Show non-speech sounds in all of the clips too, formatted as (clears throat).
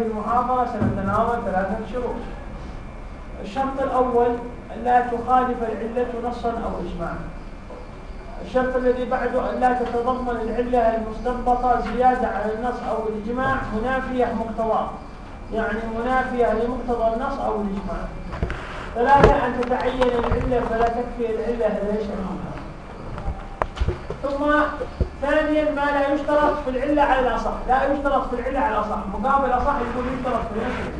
هذه المحاضرة سنتناول ثلاثة شروط. الشرط الأول أن لا تخالف العلة نصا أو إجماعا. الشرط الذي بعده أن لا تتضمن العلة المستنبطة زيادة على النص أو الإجماع. منافية مقتضاه يعني منافية لمقتضى النص أو الإجماع. ثلاثة أن تتعين العلة فلا تكفي العلة ليش ثم ثانيا ما لا يشترط في العلة على الأصح. لا يشترط في العلة على الأصح. مقابل الأصح يكون يشترط في العلة.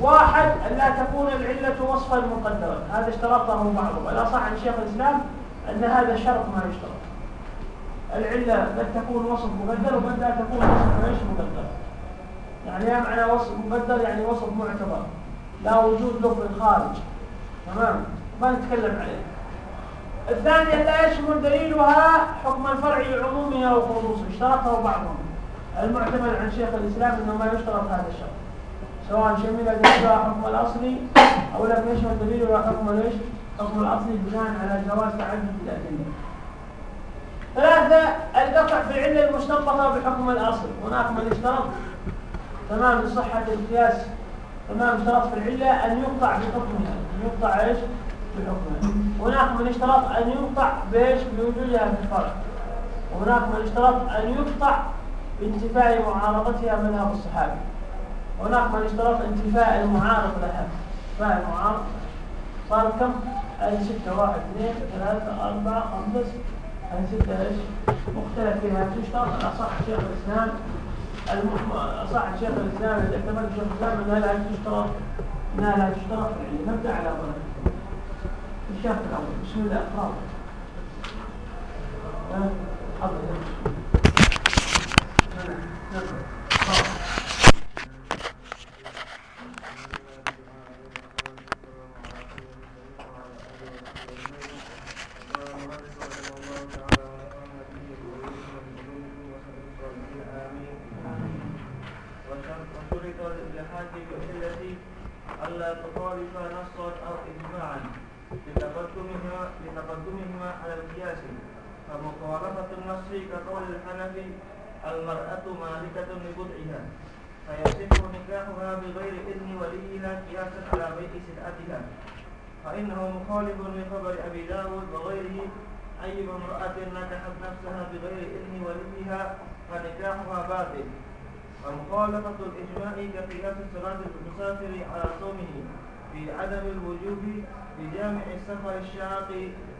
واحد أن لا تكون العلة وصفا مقدرا. هذا اشترطه بعضهم. الأصح عن شيخ الإسلام أن هذا شرط ما يشترط. العلة قد تكون وصف مقدر وقد لا تكون وصف إيش مقدر. يعني إيه معنى وصف مقدر يعني وصف معتبر. لا وجود له في الخارج تمام؟ ما نتكلم عليه. الثانية لا يشمل دليلها حكم الفرع عمومه أو خصوصه اشترطه بعضهم. المعتمد عن شيخ الإسلام أنه ما يشترط هذا الشرط. سواء شمل دليلها حكم الأصلي أو لم يشمل دليلها حكم ليش حكم الأصلي بناء على جواز تعدد الأدلة. ثلاثة القطع في العلة المستنبطة بحكم الأصل. هناك من اشترط تمام لصحة القياس تمام اشترط في العلة أن يقطع بحكمها. أن يقطع إيش؟ بحكمها هناك من اشترط أن يقطع بإيش بوجودها في الفرع وهناك من اشترط أن يقطع بانتفاء معارضتها مذهب الصحابي. هناك من اشترط انتفاء المعارض لها. انتفاء المعارض صار كم؟ هذه ستة واحد اثنين ثلاثة أربعة خمسة هذه ستة. إيش؟ مختلف فيها. تشترط أصح شيخ الإسلام أصح شيخ الإسلام إذا اعتمد شيخ الإسلام أنها لا تشترط أنها لا تشترط في نبدأ على ظهر الشرط الأول بسم الله اقرأ حضر ألا تخالف نصا أو إجماعا لتقدمهما لتقدمهما على القياس فمخالفة النص كقول الحنفي المرأة مالكة لبدعها فيصح نكاحها بغير إذن وليها قياسا على بيع سلعتها فإنه مخالف لخبر داود وغيره أي امرأة نكحت نفسها بغير إذن وليها فنكاحها باطل ومخالفة الإجماع كقياس صلاة المسافر على صومه في عدم الوجوب بجامع السفر الشاق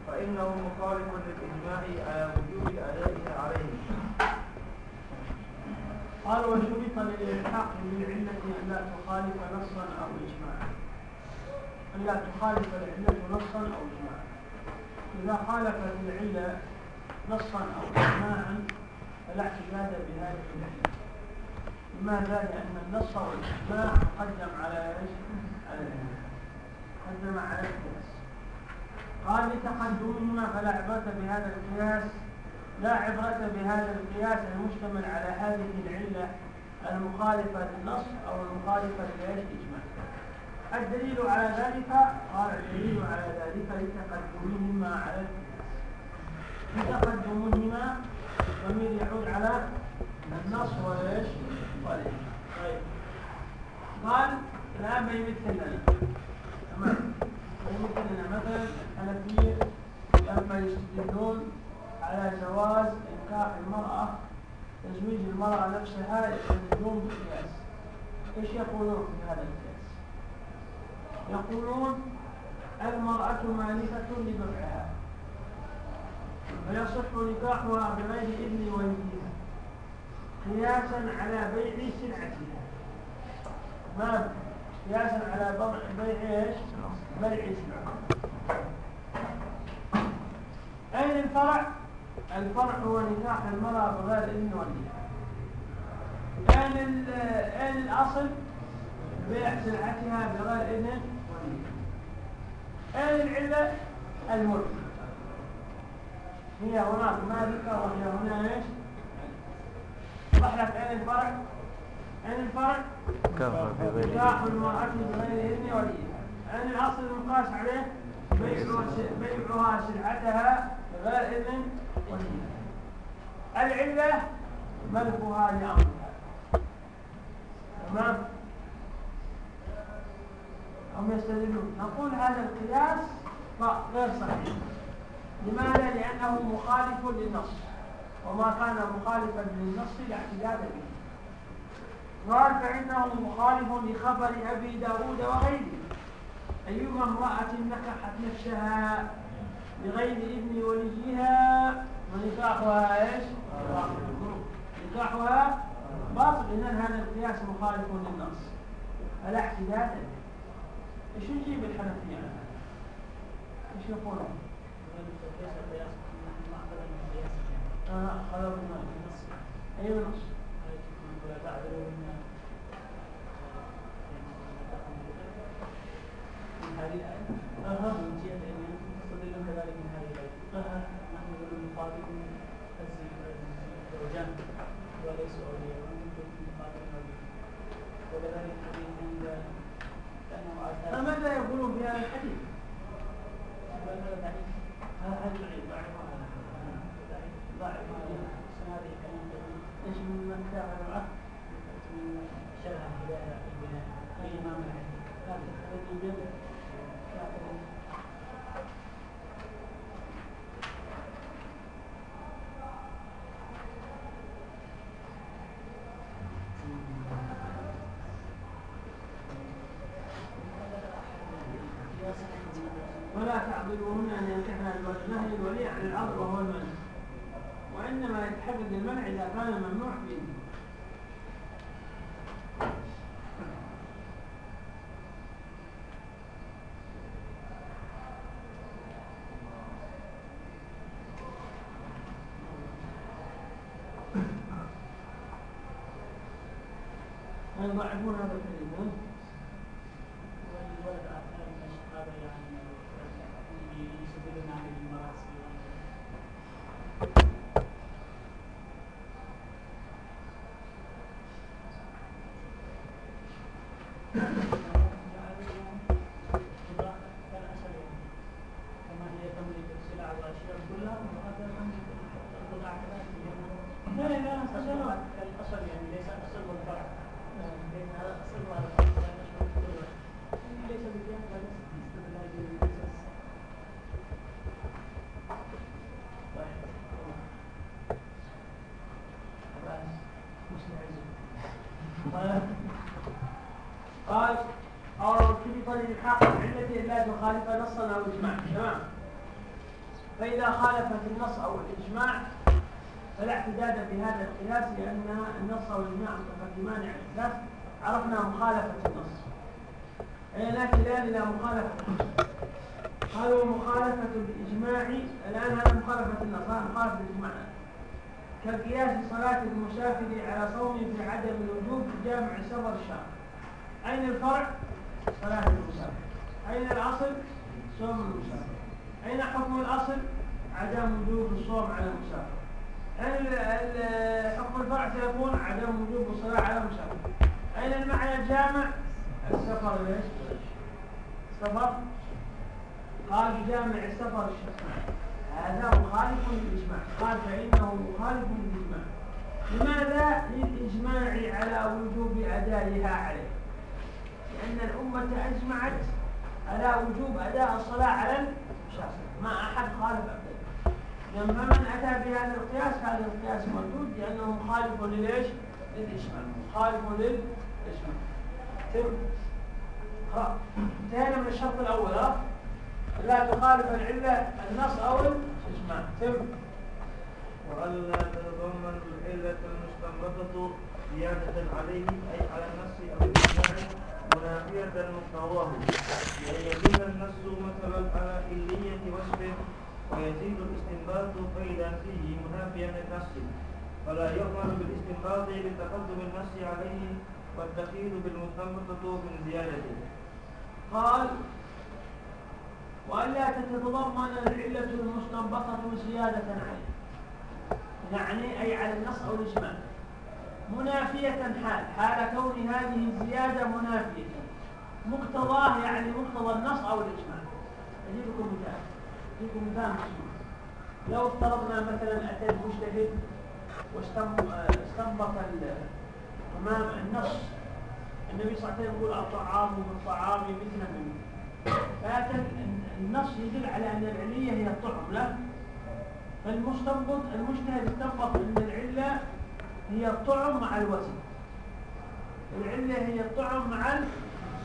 فإنه مخالف للإجماع على وجوب أدائها عليه. قال وشرط للإلحاق بالعلة أن لا تخالف نصا أو إجماعا. أن لا تخالف العلة نصا أو إجماعا. إذا خالفت العلة نصا أو إجماعا فلا اعتماد بهذه العلة. لماذا؟ لأن النص والإجماع مقدم على إيش؟ على قدم على القياس قال لتقدمهما فلا عبرة بهذا القياس لا عبرة بهذا القياس المشتمل على هذه العلة المخالفة للنص أو المخالفة للإجماع الدليل على ذلك؟ قال الدليل على ذلك لتقدمهما على لتقدمهما ضمير يعود على النص والايش؟ طيب. قال الآن بيمثل لنا. تمام. بيمثل لنا. مثلا الحنفية لما يستدلون على جواز إنكاح المرأة تزويج المرأة نفسها يستدلون بالقياس. إيش يقولون في هذا القياس؟ يقولون المرأة مالكة لبرعها فيصح نكاحها بغير إذن وليها قياسا على بيع سلعتها ما قياسا على بيع إيش؟ بيع سلعتها أين الفرع؟ الفرع هو نكاح المرأة بغير إذن وليها أين أين الأصل؟ بيع سلعتها بغير إذن أين العلة؟ الملك هي هناك مالكة وهي هنا إيش؟ وضح لك أين الفرع؟ أين الفرع؟ نكاح المرأة بغير إذن وليها أين الأصل المقاس عليه؟ بيعها سلعتها بغير إذن وليها العلة ملكها لأمرها تمام؟ هم يستدلون. نقول هذا القياس غير صحيح. لماذا؟ لأنه مخالف للنص. وما كان مخالفا للنص لا اعتداد به. قال فإنه مخالف لخبر أبي داود وغيره. أيما امرأة نكحت نفسها بغير إذن وليها ونكاحها إيش؟ نكاحها باطل. إذن هذا القياس مخالف للنص. فلا اعتداد به. إيش نجيب الحنفية عنها؟ إيش يقولون؟ آه خلق الماء النص أي نص؟ ولا تعذروا من هذه الآية من جهة أن تستدلون كذلك من هذه الآية أها نحن نقول المخاطب الزوجان وليس أولياء مخاطب وكذلك الحديث عند فماذا يقولون في هذا الحديث؟ هذا ضعيف ضعف هذه إيش من كتاب العقد من شرح الهدايه البناء الامام الحديث هذا الذي ولا تعضلوهن ان ينكحن النهي الولي عن العضل وهو المنع وإنما يتحدد المنع إذا كان ممنوع فيه يضعفون هذا الحق العلة لا تخالف نصا أو إجماع تمام؟ فإذا خالفت النص أو الإجماع فلا اعتداد بهذا القياس لأن النص أو الإجماع متقدمان على القياس عرفنا مخالفة النص. أي لا اعتداد إلى مخالفة النص. قالوا مخالفة الإجماع. الآن هذا مخالفة النص هذا مخالفة الإجماع. كقياس صلاة المسافر على صوم في عدم الوجوب في جامع سفر الشهر. أين الفرع؟ صلاة المسافر أين الأصل؟ صوم المسافر أين حكم الأصل؟ عدم وجوب الصوم على المسافر حكم الفرع سيكون عدم وجوب الصلاة على المسافر أين المعنى الجامع؟ السفر ليش؟ السفر قال جامع السفر الشهر هذا مخالف للإجماع قال فإنه مخالف للإجماع لماذا؟ للإجماع على وجوب أدائها عليه لأن الأمة أجمعت على وجوب أداء الصلاة على الشخص. ما أحد خالف أبدا لما من أتى بهذا القياس هذا القياس موجود لأنه مخالف للإيش؟ للإجماع مخالف للإجماع تم. انتهينا من الشرط الأول ها؟ لا تخالف العلة النص أو الإجماع تم. وألا تتضمن العلة المستنبطة زيادة عليه أي على النص أو الإجماع منافية مقتضاه بأن النص مثلا على إلية وصف ويزيد الاستنباط فإذا فيه منافيا للنص. فلا يؤمر بالاستنباط لتقدم النص عليه والتخيل بالمستنبطة من زيادته. قال وألا تتضمن العلة المستنبطة زيادة عليه. يعني أي على النص أو الإجماع. منافية حال حال كون هذه الزيادة منافية. مقتضاه يعني مقتضى النص أو الإجماع. أجيب لكم مثال أجيب مثال لو افترضنا مثلا أتى المجتهد واستنبط أمام النص النبي صلى الله عليه وسلم يقول الطعام بالطعام مثلا من فأتى النص يدل على أن العلية هي الطعم لا؟ فالمستنبط المجتهد استنبط أن العلة هي الطعم مع الوزن. العلة هي الطعم مع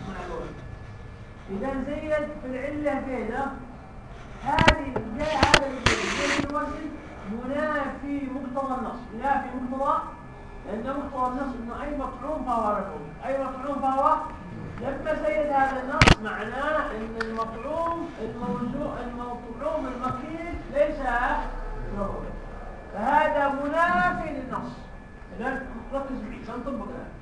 مع الوزن. إذا زيد في العلة كذا هذه جاء هذا الزيد الوزن منافي مقتضى النص. منافي مقتضى لأن مقتضى النص أنه أي مطعوم فهو رفعون أي مطعوم فهو لما زيد هذا النص معناه أن المطعوم الموضوع المطعوم المكيل ليس رفعون فهذا منافي للنص. ركز معي سنطبق الآن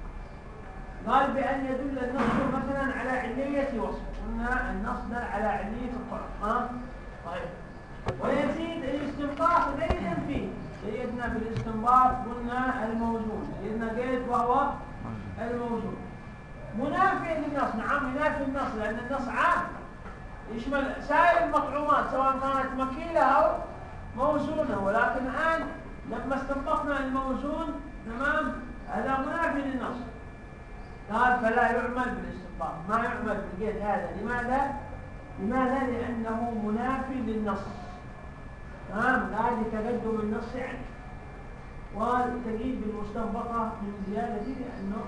قال بأن يدل النص مثلا على علية وصف. قلنا النص دل على علية الطرف. ها؟ طيب. ويزيد الاستنباط زيدا فيه. سيدنا في الاستنباط قلنا الموزون. سيدنا قيد وهو الموزون. منافي للنص نعم ينافي النص لأن النص عام. يشمل سائر المطعومات سواء كانت مكيلة أو موزونة. ولكن الآن لما استنبطنا الموزون تمام؟ هذا منافي للنص قال فلا يعمل بالاستنباط ما يعمل بالقيد هذا. لماذا؟ لماذا؟ لأنه منافي للنص. تمام؟ قال لتقدم النص عنه والتقييد بالمستنبطة من زيادة لأنه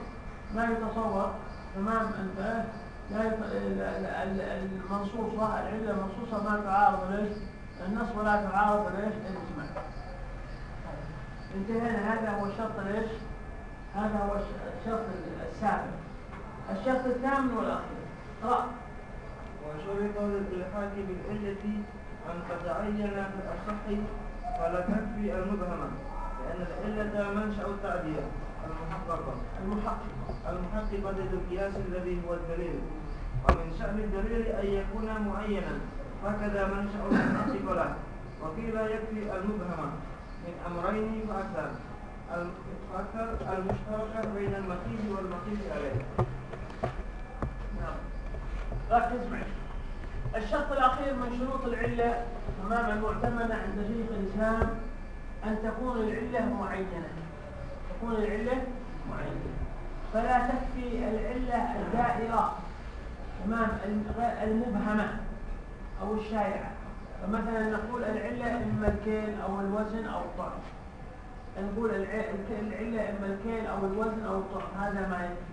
ما يتصور. تمام؟ أنت لا المنصوصة العلة المنصوصة ما تعارض النص ولا تعارض ليش؟ الاجماع انتهينا هذا هو الشرط ليش هذا هو الشرط السابق. الشرط الثامن والأخير. اقرأ. وشرط للالحاق بالعله أن تتعين في الأصح فلا تكفي المبهمة لأن العلة منشأ التعديه المحققه المحققه المحققه للقياس الذي هو الدليل. ومن شأن الدليل أن يكون معينا. هكذا منشأ المحقق له. وقيل يكفي المبهمة. من أمرين فأكثر فأكثر المشتركة بين المقيس والمقيس عليه نعم. ركز معي الشرط الأخير من شروط العلة تمام المعتمدة عند شيخ الإسلام أن تكون العلة معينة. تكون العلة معينة. فلا تكفي العلة الدائرة تمام المبهمة أو الشائعة. فمثلا نقول العلة إما الكيل أو الوزن أو الطعم. نقول العلة إما الكيل أو الوزن أو الطعم. هذا ما يكفي.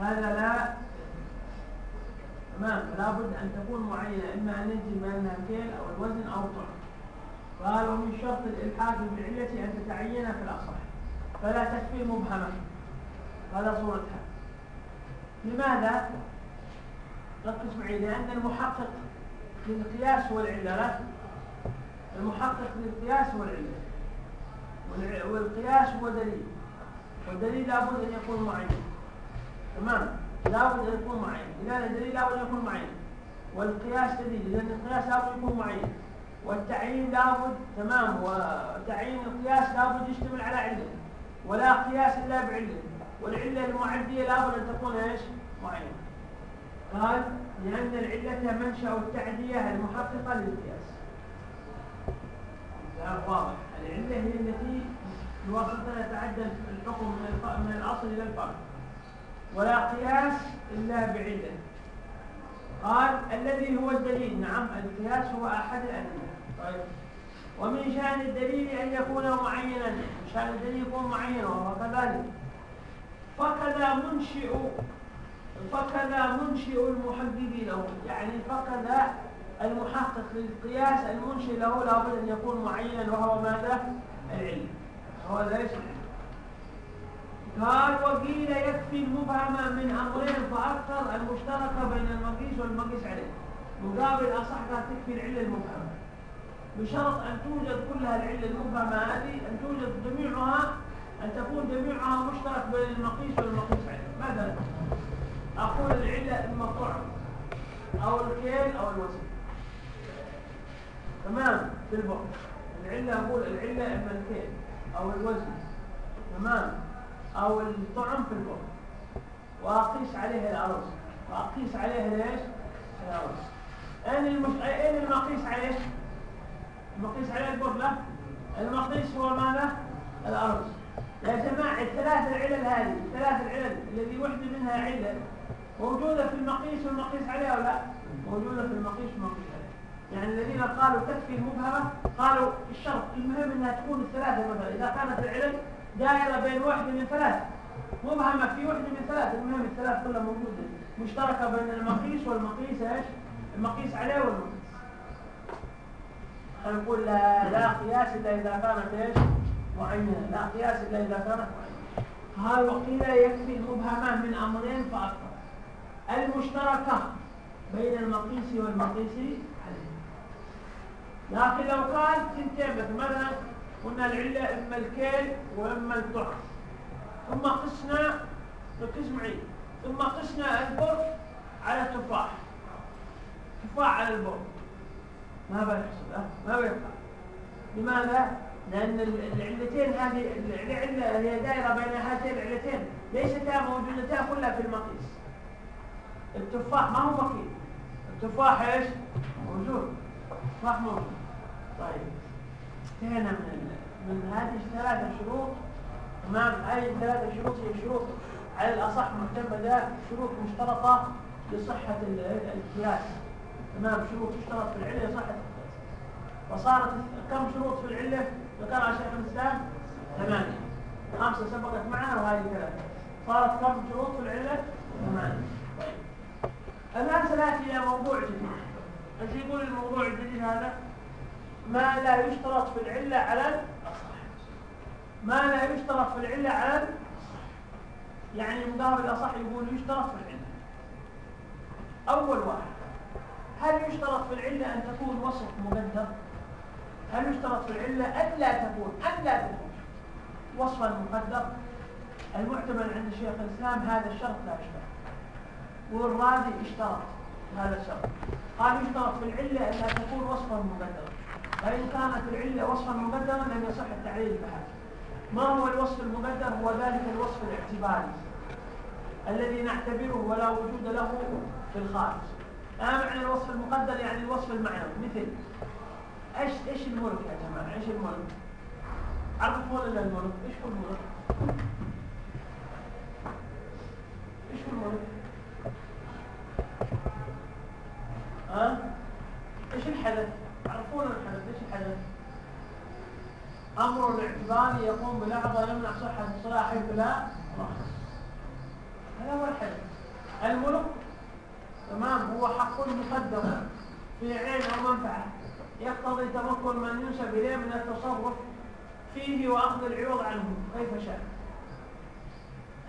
هذا لا تمام. لابد أن تكون معينة. إما أن ينتج بأنها الكيل أو الوزن أو الطعم. قال ومن شرط الإلحاق بالعلة أن تتعين في الأصح. فلا تكفي مبهمة. هذا صورتها. لماذا؟ ركز معي لأن المحقق للقياس والعلة. لا المحقق للقياس والعلة. والقياس هو دليل والدليل لابد أن يكون معين تمام؟ لابد أن يكون معين إذا الدليل لابد أن يكون معين والقياس دليل. لأن القياس لابد يكون معين والتعيين لابد تمام؟ وتعيين القياس لابد يشتمل على علة. ولا قياس إلا بعلة. والعلة المعدية لابد أن تكون إيش؟ معينة قال لأن العلة منشأ التعدية المحققة للقياس. واضح. العلة هي التي بواسطتها يتعدى الحكم من الأصل إلى الفرع ولا قياس إلا بعلة. قال الذي هو الدليل. نعم القياس هو أحد الأدلة. طيب. ومن شأن الدليل أن يكون معينا. من شأن الدليل يكون معينا وهو كذلك. فكذا منشئ فكذا منشئ المحقق له. يعني فكذا المحقق للقياس المنشئ له لابد أن يكون معينا وهو ماذا؟ العلم. هو ليس قال وقيل يكفي المبهم من أمرين فأكثر المشترك بين المقيس والمقيس عليه. مقابل أصح تكفي العلة المبهمة. بشرط أن توجد كلها العلة المبهمة هذه أن توجد جميعها أن تكون جميعها مشترك بين المقيس والمقيس عليه. مثلا أقول العلة إما الطعم أو الكيل أو الوزن. تمام؟ في البعد العلة أقول العلة إما الكيل أو الوزن. تمام؟ أو الطعم في البعد. وأقيس عليه الأرز وأقيس عليه ليش؟ الأرز أين المش... أين المقيس عليه؟ المقيس عليه البعد لا؟ المقيس هو ماذا؟ الأرز يا جماعة الثلاث العلل هذه الثلاث العلل الذي وحدة منها علة موجودة في المقيس والمقيس عليها أو لا؟ موجودة في المقيس والمقيس عليها. يعني الذين قالوا تكفي المبهمة قالوا الشرط المهم إنها تكون الثلاثة مثلا إذا كانت العلل دائرة بين واحدة من ثلاث مبهمة في واحدة من ثلاث المهم الثلاث كلها موجودة. مشتركة بين المقيس والمقيس إيش؟ المقيس عليه والمقيس. نقول لا, لا قياس إلا إذا كانت إيش؟ معينة. لا قياس إلا إذا كانت معينة. هل وقيل يكفي المبهمة من أمرين فأكثر المشتركة بين المقيس والمقيس لكن لو كان تنتين مثلا قلنا العلة إما الكيل وإما الطعم ثم قسنا ركز معي. ثم قسنا البر على التفاح تفاح على البر. ما بيحصل ما بينفع لماذا؟ لأن العلتين هذه العلة هي دائرة بين هاتين العلتين. ليستا موجودتان كلها في المقيس. التفاح ما هو بقي التفاح إيش؟ موجود. التفاح موجود. طيب. انتهينا من من هذه الثلاثة شروط تمام؟ هذه الثلاثة شروط هي شروط على الأصح معتمدة شروط مشترطة لصحة القياس تمام؟ شروط تشترط في العلة لصحة القياس وصارت كم شروط في العلة؟ ذكرها شيخ الإسلام ثمانية. خمسة سبقت معنا وهذه ثلاثة. صارت كم شروط في العلة؟ ثمانية. الآن سنأتي إلى موضوع جديد. إيش يقول الموضوع الجديد هذا ما لا يشترط في العلة على ما لا يشترط في العلة على يعني مقابل الأصح يقول يشترط في العلة. أول واحد هل يشترط في العلة أن تكون وصف مقدر هل يشترط في العلة أن لا تكون أن لا تكون وصفا مقدر المعتمد عند شيخ الإسلام هذا الشرط لا يشترط. والرازي اشترط هذا الشرط قال يشترط في العلة أن تكون وصفا مقدرا فإن كانت العلة وصفا مقدرا لم يصح التعليل بحاجة ما هو الوصف المقدر هو ذلك الوصف الاعتباري الذي نعتبره ولا وجود له في الخارج. ما معنى الوصف المقدر؟ يعني الوصف المعنوي. مثل إيش إيش الملك يا جماعة؟ إيش الملك؟ عرفوا لنا الملك. إيش هو الملك؟ إيش هو الملك؟ ها؟ إيش الحدث؟ عرفونا الحدث إيش الحدث؟ أمر اعتباري يقوم بلحظه يمنع صحه الصلاه حيث لا هذا هو الحدث. الملك تمام هو حق مقدم في عين أو منفعه يقتضي تمكن من ينسب إليه من التصرف فيه وأخذ العوض عنه كيف شاء.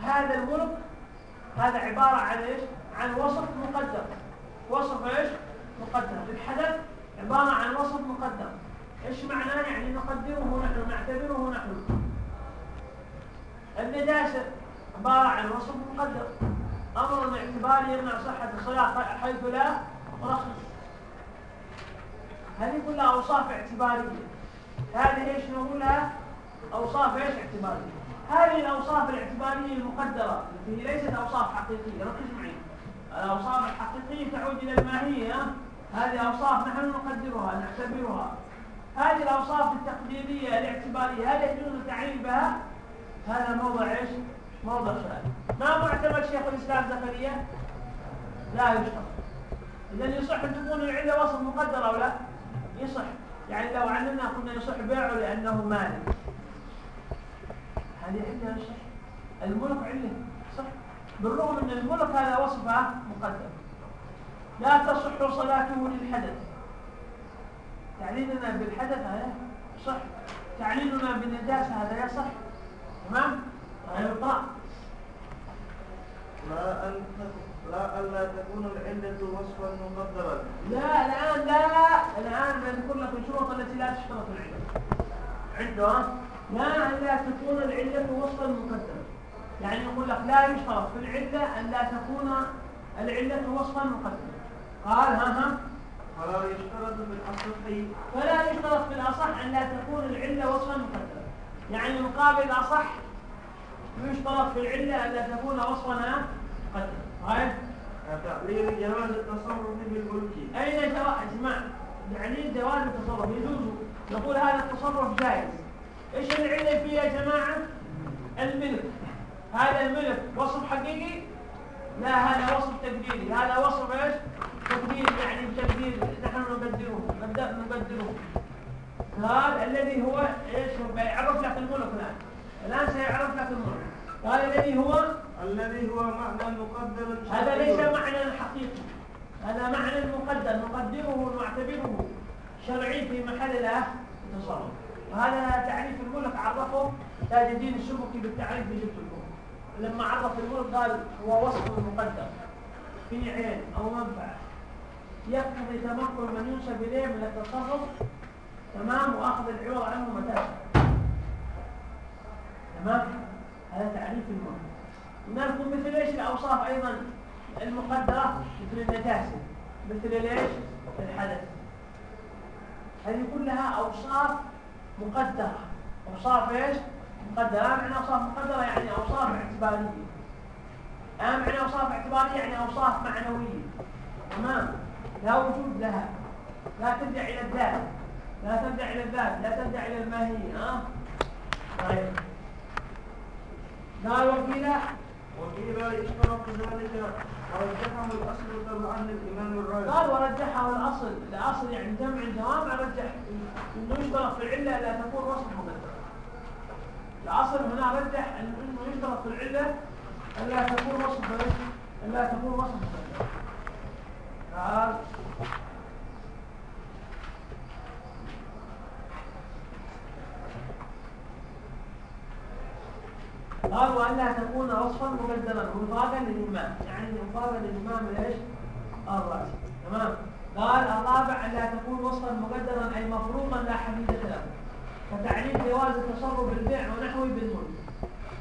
هذا الملك هذا عبارة عن إيش؟ عن وصف مقدر وصف إيش؟ مقدر الحدث عبارة عن وصف مقدر إيش معناه؟ يعني نقدره نحن نعتبره نحن. النجاسه عبارة عن وصف مقدر أمر اعتباري يمنع صحة الصلاة حيث لا رخص هذه كلها أوصاف اعتبارية؟ هذه إيش نقولها؟ أوصاف إيش اعتبارية؟ هذه الأوصاف الاعتبارية المقدرة التي ليست أوصاف حقيقية. ركز معي الأوصاف الحقيقية تعود إلى الماهية. هذه اوصاف نحن نقدرها نعتبرها. هذه الأوصاف التقديرية الاعتبارية هل يجوز التعليل بها؟ هذا موضع إيش؟ موضع سؤال ما معتمد شيخ الإسلام زكريا؟ لا يشترط. إذا يصح أن تكون العلة وصف مقدر أو لا؟ يصح. يعني لو علمنا قلنا يصح بيعه لأنه مالك هذه علة يصح الملك علة بالرغم أن الملك هذا وصفه مقدر لا تصح صلاته للحدث. تعليلنا بالحدث هذا صح. تعليلنا بالنجاسة هذا يصح تمام؟ يقطع لا أن لا ألا تكون العلة وصفا مقدرا. لا الآن لا. الآن بنذكر لك الشروط التي لا تشترط العلة. عنده لا ألا تكون العلة وصفا مقدرا. يعني يقول لك لا يشترط في العلة أن لا تكون العلة وصفا مقدرا قال ها ها. فلا يشترط في الأصح فلا يشترط في الأصح أن لا تكون العلة وصفا مقدرا يعني مقابل الأصح يشترط في العلة أن لا تكون وصفا مقدرا طيب. تعليل جواز التصرف بالملك. أين جواز؟ اسمع تعليل جواز التصرف يجوز. نقول هذا التصرف جائز. إيش العلة فيه يا جماعة؟ الملك. هذا الملك وصف حقيقي؟ لا هذا وصف تقديري. هذا وصف إيش؟ تقدير يعني بتقدير نحن نقدره نقدره هذا الذي هو إيش؟ هو يعرف لك الملك الآن. الآن سيعرف لك الملك. قال الذي هو؟ الذي هو معنى مقدر هذا ليس معنى حقيقي. هذا معنى مقدر نقدره ونعتبره شرعي في محل له تصرف وهذا تعريف الملك عرفه تاج الدين السبكي بالتعريف بجبت الكون لما عرف الملك قال هو وصف مقدر في عين أو منفعة. يقتضي تمكن من ينسب إليه من التصرف. تمام؟ وأخذ العوض عنه متى تمام؟ هذا تعريف الملك نذكر مثل إيش الأوصاف أيضا المقدرة؟ مثل النجاسة. مثل ليش الحدث. هذه كلها أوصاف مقدرة. أوصاف إيش؟ مقدرة معنى أوصاف مقدرة يعني أوصاف اعتبارية. معنى أوصاف اعتبارية يعني أوصاف معنوية. تمام؟ لا وجود لها. لا ترجع إلى الذات. لا ترجع إلى الذات. لا ترجع إلى الماهيه ها طيب. قال وقيل وقيل يشترط ذلك ورجحه الأصل تبعا للامام الراجح قال ورجحه الأصل. الأصل يعني جمع الجوامع رجح. إنه يشترط في العلة لا تكون وصف مقدر الاصل هنا رجح إنه يشترط في العله الا تكون وصف الا تكون وصف مقدر قال قال والا تكون وصفا مقدرا مفادا للإمام. يعني مفادا للإمام إيش؟ الراسي تمام؟ قال الرابع الا تكون وصفا مقدرا أي مفروضا لا حديث له. كتعليل جواز التصرف بالبيع ونحوه بالملك.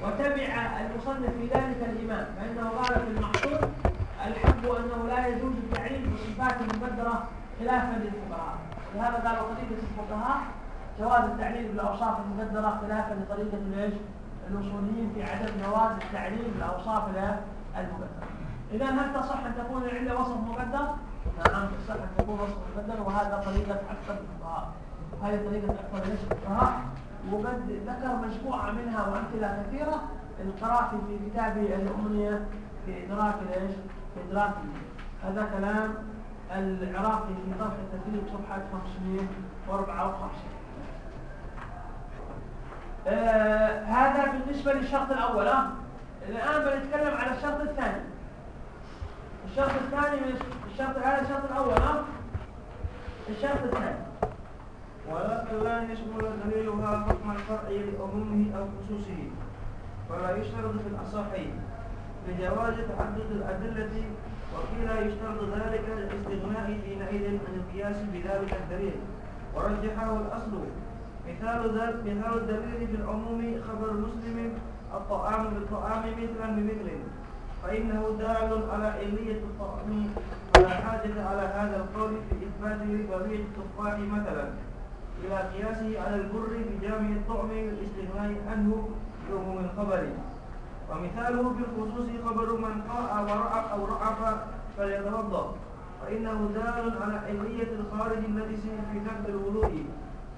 وتبع المصنف في ذلك الإمام فإنه قال في المحصول الحب أنه لا يجوز التعليل بالصفات المقدره خلافا للفقهاء. لهذا قالوا طريقه الفقهاء جواز التعليل بالأوصاف المقدره خلافا لطريقة الايش الأصوليين في عدم جواز التعليل بالأوصاف المقدرة إذا هل تصح أن تكون العلة وصف مقدر؟ نعم تصح أن تكون وصف مقدر وهذا طريقة أكثر الفقهاء. هذه طريقة أكثر الفقهاء وقد ذكر مجموعة منها وأمثلة كثيرة القرافي في كتابه الأمنية في إدراك الإيش؟ في إدراك هذا كلام العراقي في طرح التدريب صفحة 554 آه هذا بالنسبة للشرط الأول آه. الآن بنتكلم على الشرط الثاني الشرط الثاني من الشرط هذا الشرط الأول آه. الشرط الثاني ولكن لا يشمل دليلها حكم الفرع لعمومه أو خصوصه فلا يشترط في الأصحين لجواز تعدد الأدلة وقيل يشترط ذلك الاستغناء حينئذ عن القياس بذلك الدليل. ورجحه الأصل. مثال ذلك مثال الدليل في العموم خبر مسلم الطعام بالطعام مثلا بمثل. فإنه دال على علية الطعام ولا حاجة على هذا القول في إثبات بقية التفاح مثلا. إلى قياسه على البر بجامع الطعم والإستغناء عنه بعموم الخبر ومثاله بالخصوص خبر من قاء ورعف أو رعف فليتوضأ. فإنه دال على علية الخارج النجس في نقد الوضوء.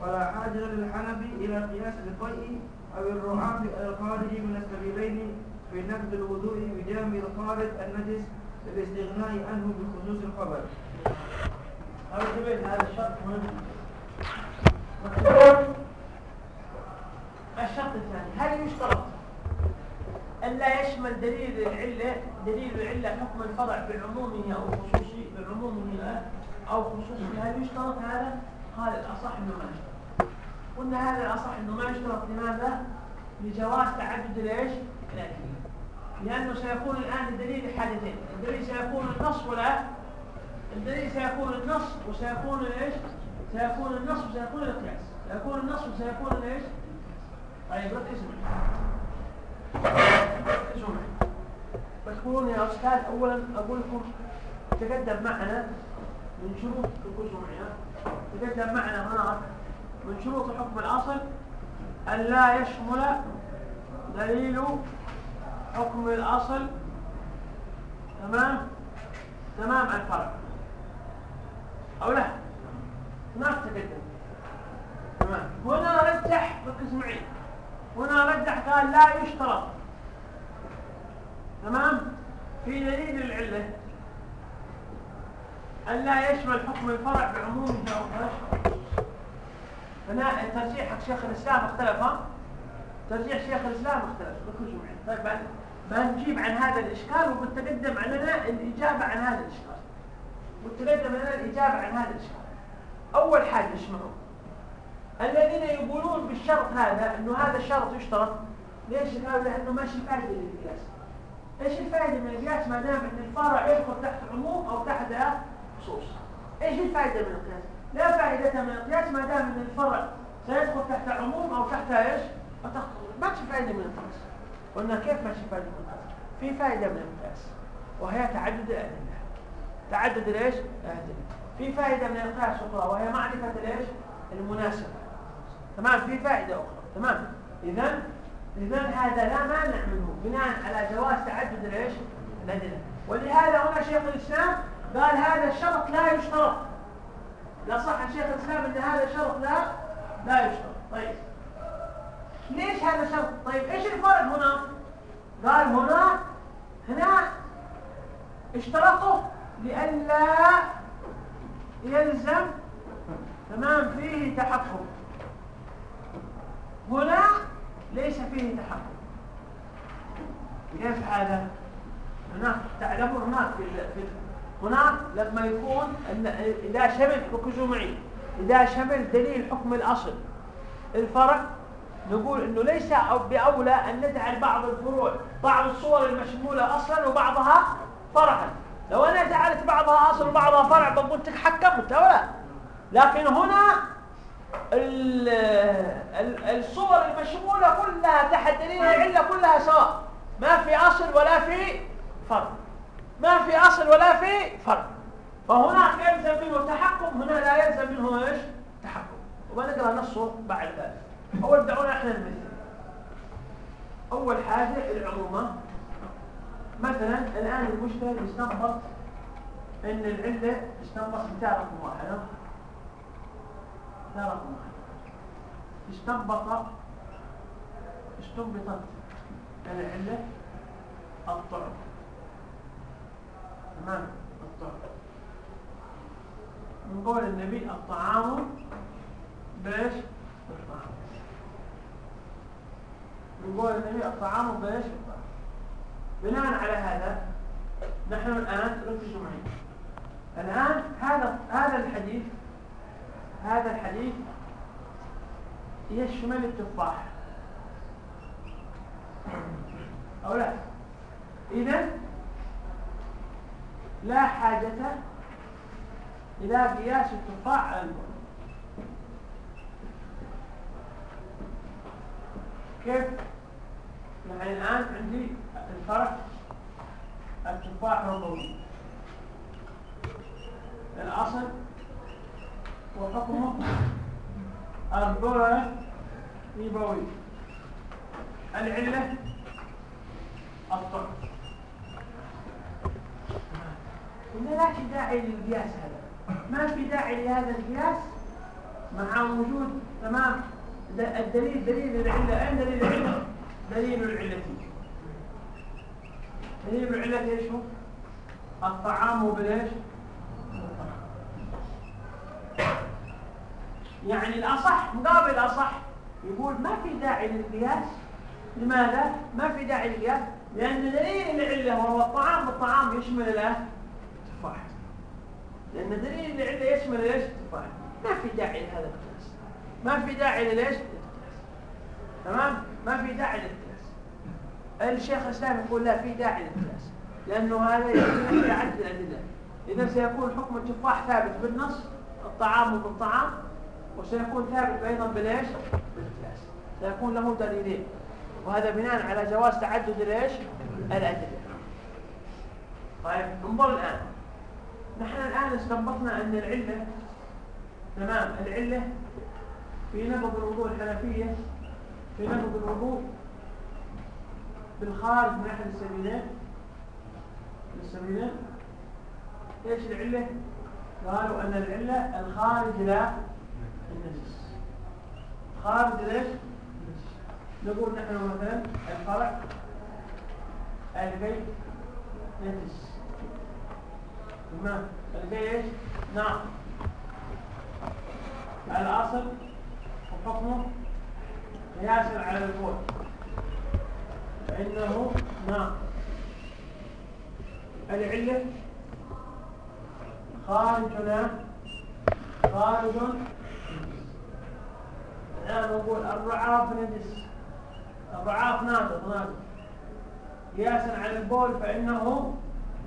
فلا حاجة للحنف إلى قياس القيء أو الرعاف الخارج من السبيلين في نقد الوضوء بجامع الخارج النجس للاستغناء عنه بخصوص الخبر. هذا الشرط مهم. الشرط الثاني هل يشترط أن لا يشمل دليل العلة دليل العلة حكم الفرع بعمومه أو خصوصه بعمومه أو خصوصه هل يشترط هذا؟ قال الأصح أنه ما يشترط قلنا هذا الأصح أنه ما يشترط لماذا؟ لجواز تعدد ليش؟ الأدلة لأنه سيكون الآن الدليل حالتين الدليل سيكون النص ولا الدليل سيكون النص وسيكون إيش سيكون النص وسيكون القياس سيكون النص وسيكون إيش طيب ركز معي ركزوا معي تذكرون يا أستاذ اولا أقول لكم تقدم معنا من شروط ركزوا معي تقدم معنا هناك من شروط حكم الأصل أن لا يشمل دليل حكم الأصل. تمام؟ تمام الفرق. أو لا؟ ما تقدم. تمام. هنا رجح ركز معي هنا رجح قال لا يشترط. تمام؟ في دليل العلة. أن لا يشمل حكم الفرع بعمومه أو هنا ترجيح شيخ الإسلام اختلف ها؟ ترجيح شيخ الإسلام اختلف. ركزوا معي طيب بنجيب عن هذا الإشكال وبتقدم علينا الإجابة عن هذا الإشكال. وتقدم لنا الإجابة عن هذا الإشكال. أول حاجة اسمعوا الذين يقولون بالشرط هذا أنه هذا الشرط يشترط. ليش؟ قالوا لأنه ماشي فائدة للقياس إيش الفائدة من القياس ما دام إن الفرع يدخل تحت عموم أو تحت خصوص إيش الفائدة من القياس لا فائدة من القياس ما دام إن الفرع سيدخل تحت عموم أو تحت تحت ما في فائدة من القياس قلنا كيف ماشي فائدة من القياس في فائدة من القياس وهي تعدد الأدلة. تعدد الايش في فائدة من القياس أخرى وهي معرفة الايش المناسبة. تمام؟ في فائدة أخرى. تمام؟ إذا إذا هذا لا مانع منه بناء على جواز تعدد الايش الأدلة. ولهذا هنا شيخ الإسلام قال هذا الشرط لا يشترط. لا صح شيخ الإسلام أن هذا الشرط لا لا يشترط. طيب. ليش هذا شرط طيب إيش الفرق هنا؟ قال هنا هنا اشترطوا لئلا يلزم تمام فيه تحكم. هنا ليس فيه تحكم. كيف هذا؟ هناك تعلمون هناك في هناك لما يكون إذا شمل ركزوا معي إذا شمل دليل حكم الأصل الفرق نقول إنه ليس بأولى أن نجعل بعض الفروع بعض الصور المشمولة أصلا وبعضها فرعا لو أنا جعلت بعضها أصل وبعضها فرع بقول تحكمت ولا لكن هنا الصور المشمولة كلها تحت دليل العلة كلها سواء. ما في أصل ولا في فرع. ما في أصل ولا في فرع. فهناك يلزم منه تحكم هنا لا يلزم منه إيش؟ تحكم. وبنقرا نصه بعد ذلك. أول دعونا إحنا نمثل أول حاجة العمومة. مثلا الآن المجتهد يستنبط أن العلة يستنبط بتاع رقم واحد بتاع رقم واحد استنبط استنبطت العلة الطعم. تمام؟ الطعم. من قول النبي الطعام بإيش؟ بالطعام من قول النبي الطعام بإيش؟ بالطعام بناء على هذا نحن الآن ركزوا معي الآن هذا هذا الحديث هذا الحديث يشمل التفاح. أو لا؟ إذا لا حاجة إلى قياس التفاح على المر كيف؟ يعني الآن عندي الفرق التفاح ربوي الأصل وحكمه الضرر ربوي العلة الطعم قلنا لا في داعي للقياس هذا. ما في داعي لهذا القياس مع وجود تمام. الدليل دليل العلة أين دليل العلة؟ دليل العلة. دليل العلة إيش هو؟ الطعام بالايش؟ يعني الأصح مقابل الأصح يقول ما في داعي للقياس لماذا؟ ما في داعي للقياس لأن دليل العلة وهو الطعام الطعام يشمل التفاح لأن دليل العلة يشمل إيش؟ التفاح ما في داعي لهذا القياس ما في داعي لليش؟ تمام؟ ما في داعي للقياس الشيخ الإسلام يقول لا في داعي للقياس لأنه هذا يعد الأدلة إذا سيكون حكم التفاح ثابت بالنص الطعام بالطعام وسيكون ثابت أيضا بالإيش؟ بالقياس سيكون له دليلين وهذا بناء على جواز تعدد الإيش؟ الأدلة طيب انظر الآن نحن الآن استنبطنا أن العلة تمام العلة في نبض الوضوء الحنفية في نبض الوضوء بالخارج من أحد السبيلين. السبيلين. إيش العلة؟ قالوا أن العلة الخارج لا النجس. خارج ليش نقول نحن مثلا الفرع البيت نجس. تمام البيت إيش؟ نعم الأصل وحكمه قياسا على البول. فإنه نعم العلة خارجنا خارج. الآن نقول الرعاف نجس. الرعاف ناقض ناقض قياسا على البول فإنه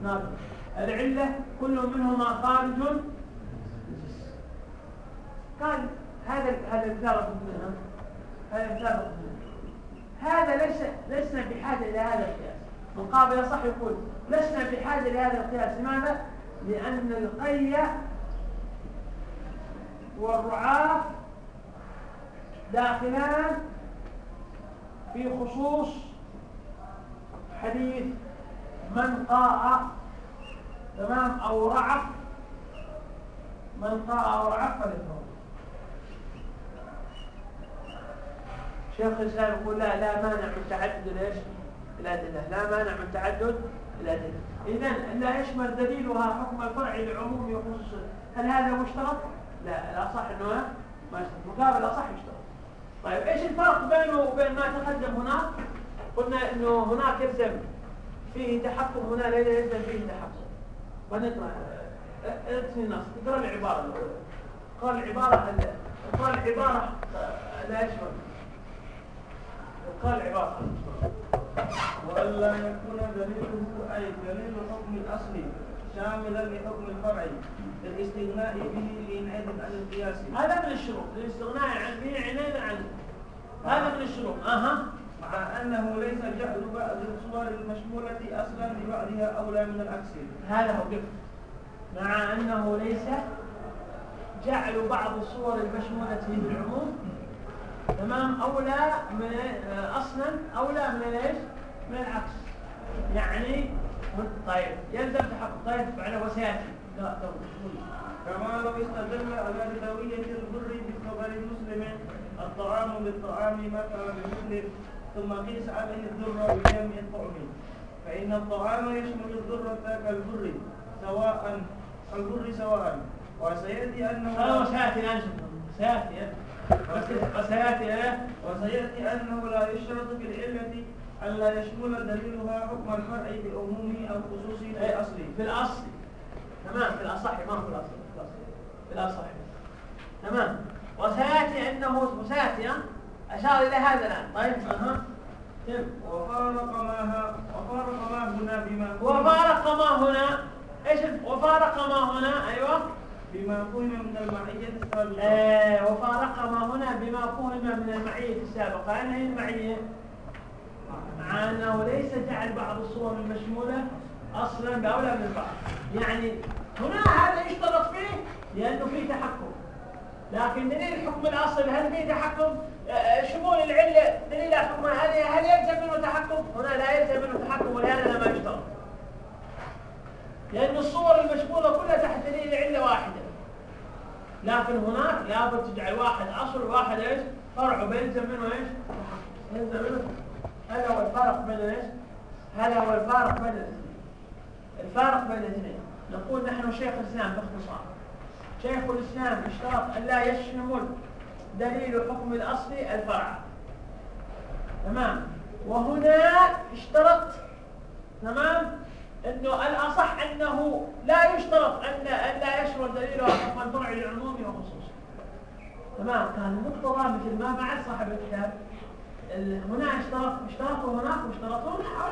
ناقض العلة كل منهما خارج. نجس قال هذا هذا مثال منها هذا مثال هذا ليس لسنا بحاجة إلى هذا القياس. مقابل صح يقول لسنا بحاجة لهذا القياس. لماذا؟ لأن القي والرعاف داخلان في خصوص حديث من قاء تمام أو رعف. من قاء أو رعف فليتوضأ. شيخ الإسلام يقول لا لا مانع من تعدد ليش الأدلة لا مانع من تعدد الأدلة إذا لا يشمل دليلها حكم الفرع لعموم وخصوص هل هذا مشترط؟ لا الأصح أنه ما مقابل الأصح يشترط. طيب إيش الفرق بينه وبين ما تقدم هناك؟ قلنا إنه هناك يلزم فيه تحكم هنا لا يلزم فيه تحكم. ونقرا ارسل النص اقرأ العبارة الأولى. قال العبارة قال العبارة لا يشمل قال العباره والا يكون دليله أي دليل حكم الأصل شاملا لحكم الفرع للاستغناء به لينعدم عن القياس. هذا من الشروط. الاستغناء عن به عنادا عنه هذا من الشروط. أها. مع أنه ليس جعل بعض الصور المشمولة أصلا لبعضها أولى من العكس. هذا هو قف مع أنه ليس جعل بعض الصور المشمولة بالعموم تمام؟ أولى من أصلا أولى من إيش؟ من العكس. يعني طيب يلزم تحقق طيب على وسياتي لا كما لو استدل على بدوية البر بخبر مسلم الطعام بالطعام مثلا بمسلم ثم قيس عليه الذرة بجمع الطعم. فإن الطعام يشمل الذرة كالبر سواء البر سواء وسيأتي أنه هذا وسيأتي الآن. سيأتي وسيأتي وسيأتي أنه لا يشترط في العلة ألا يشمل دليلها حكم الفرع بعمومه أو خصوصه في الأصل. في الأصل. تمام. في الأصح ما في الأصل؟ في الأصح. تمام. وسيأتي أنه وسيأتي أشار إلى هذا الآن. طيب. أها. وفارق ما وفارق ما هنا بما وفارق ما هنا. إيش؟ وفارق ما هنا. أيوه. بما فهم من المعية السابقة إيه وفارق ما هنا بما فهم من المعية السابقة. أين هي المعية. مع أنه ليس جعل بعض الصور المشمولة أصلا بأولى من البعض يعني هنا هذا يشترط فيه لأنه فيه تحكم. لكن دليل الحكم الأصل هل فيه تحكم؟ آه، شمول العلة دليل الحكم هل هل يلزم منه تحكم؟ هنا لا يلزم منه تحكم ولهذا ما يشترط. لأن الصور المشمولة كلها تحت دليل علة واحدة. لكن هناك لابد تجعل واحد أصل وواحد إيش؟ فرع وبيلزم منه إيش؟ يلزم منه هذا هو الفرق بين إيش؟ هذا هو الفارق بين الاثنين. الفارق بين الاثنين. نقول نحن شيخ الإسلام باختصار. شيخ الإسلام اشترط أن لا يشمل دليل حكم الأصل الفرع. تمام؟ وهنا اشترط تمام؟ إنه الأصح أنه لا يشترط أن لا يشمل دليله حكم الفرع للعموم وخصوصه تمام. كان مقتضى مثل ما فعل صاحب الكتاب. هنا اشترط اشترطوا هناك واشترطوا هنا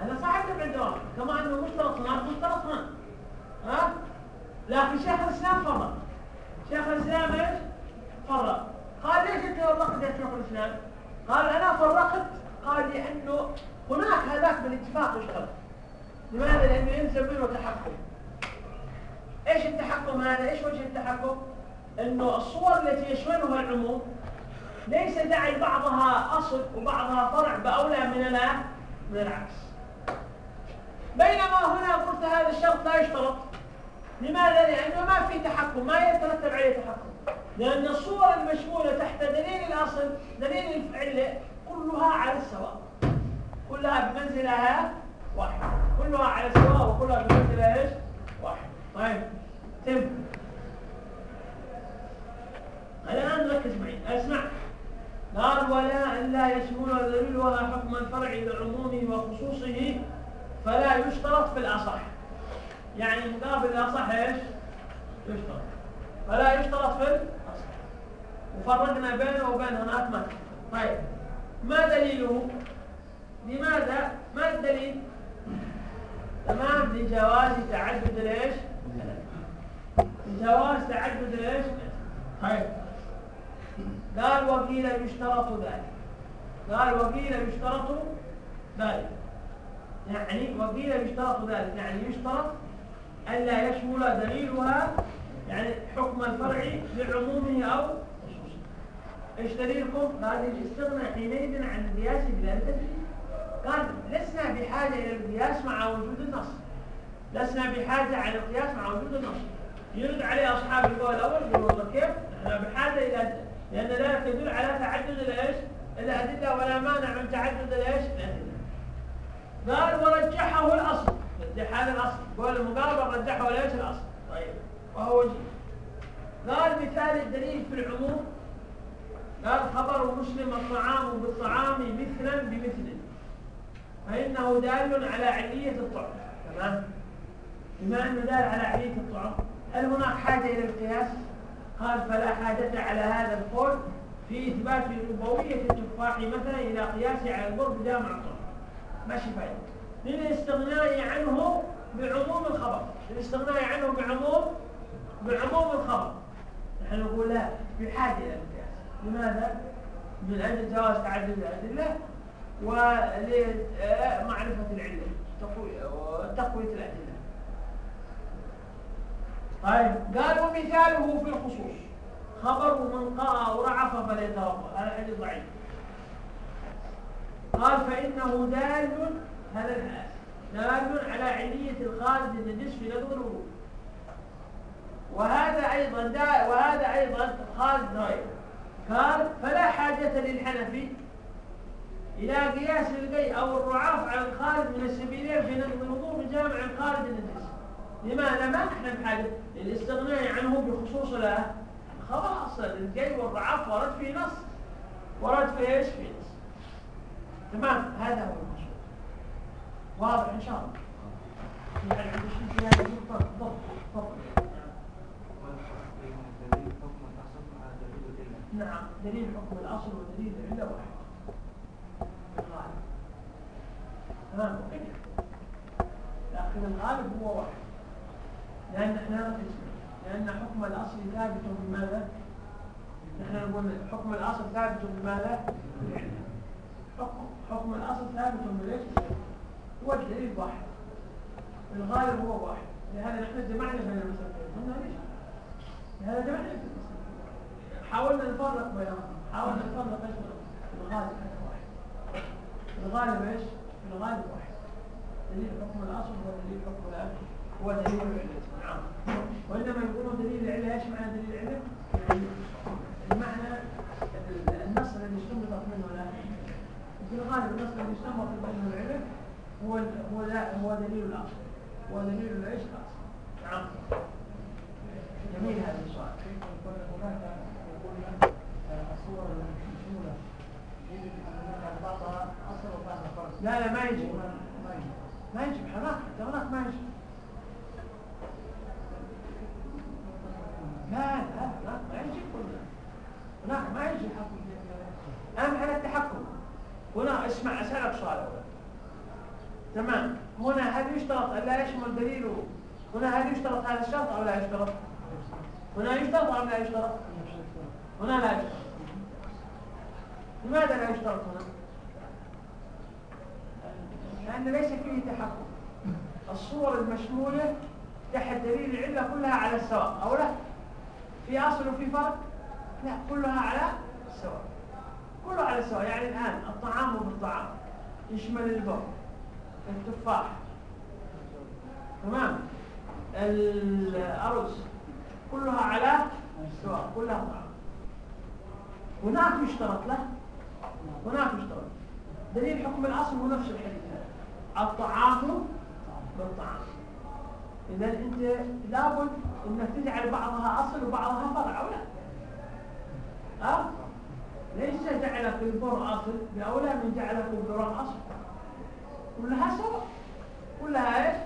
هذا صاحب الدوام كما أنه مشترط هناك مشترط هنا. ها؟ لكن شيخ الإسلام فرق شيخ الإسلام إيش؟ فرق قال ليش أنت فرقت يا شيخ الإسلام؟ قال أنا فرقت. قال لأنه هناك هذاك بالاتفاق يشترط. لماذا لأنه يلزم منه تحكم. إيش التحكم هذا؟ إيش وجه التحكم؟ إنه الصور التي يشملها العموم ليس داعي بعضها أصل وبعضها فرع بأولى من من العكس. بينما هنا قلت هذا الشرط لا يشترط. لماذا؟ لأنه ما في تحكم ما يترتب عليه تحكم. لأن الصور المشمولة تحت دليل الأصل دليل العلة كلها على السواء كلها بمنزلها واحد. كلها على السواء وكلها بمنزلة إيش؟ واحد. طيب تم. الآن ركز معي. أسمع. قال ولا أن لا يشمل دليلها حكم الفرع لعمومه وخصوصه فلا يشترط في الأصح. يعني مقابل الأصح إيش؟ يشترط. فلا يشترط في الأصح. وفرقنا بينه وبين هناك ما طيب. ما دليله؟ لماذا؟ ما الدليل؟ تمام لجواز تعدد الايش لجواز تعدد الايش طيب. قال وقيل يشترط ذلك. قال وقيل يشترط ذلك. يعني وقيل يشترط ذلك. يعني يشترط ألا يشمل دليلها يعني حكم الفرع لعمومه أو خصوصه إيش دليلكم؟ قال الاستغنى حينئذ عن القياس بلا تدليل قال لسنا بحاجة إلى القياس مع وجود النص. لسنا بحاجة على القياس مع وجود النص. يرد عليه أصحاب القول الأول يقولون كيف؟ إحنا بحاجة إلى لأن ذلك يدل على تعدد الإيش؟ الأدلة ولا مانع من تعدد الإيش؟ الأدلة قال ورجحه الأصل. هذا الأصل. قول المقاربة رجحه ليش الأصل؟ طيب وهو وجه. قال مثال الدليل في العموم. قال خبر مسلم الطعام بالطعام مثلا بمثل. فإنه دال على علية الطعم تمام؟ بما أنه دال على علية الطعم هل هناك حاجة إلى القياس؟ قال فلا حاجة على هذا القول في إثبات ربوية التفاح مثلا إلى قياسه على القرب جامع الطعم. ماشي فايدة للاستغناء عنه بعموم الخبر. للاستغناء عنه بعموم بعموم الخبر. نحن نقول لا بحاجة إلى القياس. لماذا؟ من أجل جواز تعدد الأدلة. ولمعرفة العلة تقوية الأدلة. طيب قال ومثاله في الخصوص. خبر من قرأ ورعف فليتوضا هذا حديث ضعيف. قال فإنه دال هذا دال على علية الخالد النجس في الوضوء وهذا أيضا وهذا أيضا خالد غير قال فلا حاجة للحنفي إلى قياس القي أو الرعاف على الخالد من السبيلين في نظم الوضوء بجامع الخالد النجس لماذا ما نحن بحاجة للاستغناء عنه بخصوص له؟ خلاص القي والرعاف ورد في نص. ورد في إيش؟ في نص. تمام؟ هذا هو المقصود. واضح إن شاء الله. يعني عند الشيء في هذا النقطة؟ ضبط ضبط نعم دليل حكم الأصل ودليل العلة واحد. تمام لكن الغالب هو واحد لأن إحنا لأن حكم الأصل ثابت بماذا؟ نحن نقول حكم الأصل ثابت بماذا؟ حكم حكم الأصل ثابت بليش؟ هو الدليل واحد الغالب هو واحد لهذا نحن جمعنا بين المسألتين قلنا ليش؟ لهذا جمعنا بين حاولنا نفرق بينهم حاولنا نفرق إيش الغالب واحد الغالب إيش؟ الغالب واحد. دليل حكم الأصل هو دليل حكم الاب هو دليل العلة نعم. وإنما يقولون دليل العلة إيش معنى دليل؟ يعني المعنى النص الذي استنبط منه لا. في الغالب النص الذي استنبط منه العلم هو هو هو دليل الأصل. هو دليل الايش الاصل نعم. جميل هذا السؤال. هناك يقول الصور المشموله يجب ان بعضها اصل وبعضها فرق لا لا ما يجب ما يجب هناك هناك ما يجب لا لا لا ما يجب هناك ما يجب أهم حاجة التحكم. هنا اسمع أسألك سؤال تمام. هنا هل يشترط أن لا يشمل دليله هنا هل يشترط هذا الشرط أو لا يشترط؟ هنا يشترط أو لا يشترط؟ هنا لا يشترط. لماذا لا يشترط هنا؟ لأن ليس فيه تحكم الصور المشمولة تحت دليل العلة كلها على السواء أو لا؟ في أصل وفي فرق؟ لا كلها على السواء. كله على السواء يعني الآن الطعام بالطعام. يشمل البر التفاح تمام؟ الأرز كلها على السواء كلها طعام. هناك يشترط له؟ هناك يشترط دليل حكم الأصل هو نفس الحديث الطعام بالطعام. إذا أنت لابد أنك تجعل بعضها أصل وبعضها فرع أو لا؟ أه؟ ليس جعلك البر أصل بأولى من جعلك البر أصل. كلها سواء. كلها إيش؟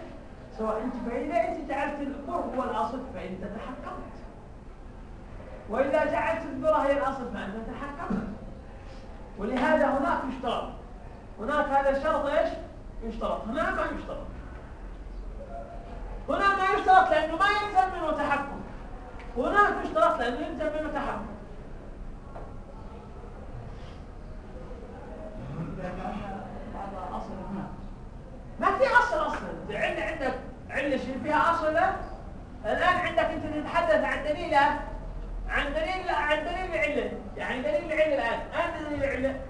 سواء أنت فإذا أنت جعلت البر هو الأصل فانت تحكمت وإذا جعلت البر هي الأصل فأنت تحكمت ولهذا هناك يشترط هناك هذا الشرط إيش؟ يشترط هنا ما يشترط هنا ما يشترط لأنه ما يلزم منه تحكم. هناك يشترط لأنه يلزم منه تحكم. ما في أصل أصلا. علة عندك علة شيء فيها اصل الآن عندك أنت تتحدث عن دليل عن دليل عن دليل العلة. يعني دليل العلة الآن. اين دليل العلة؟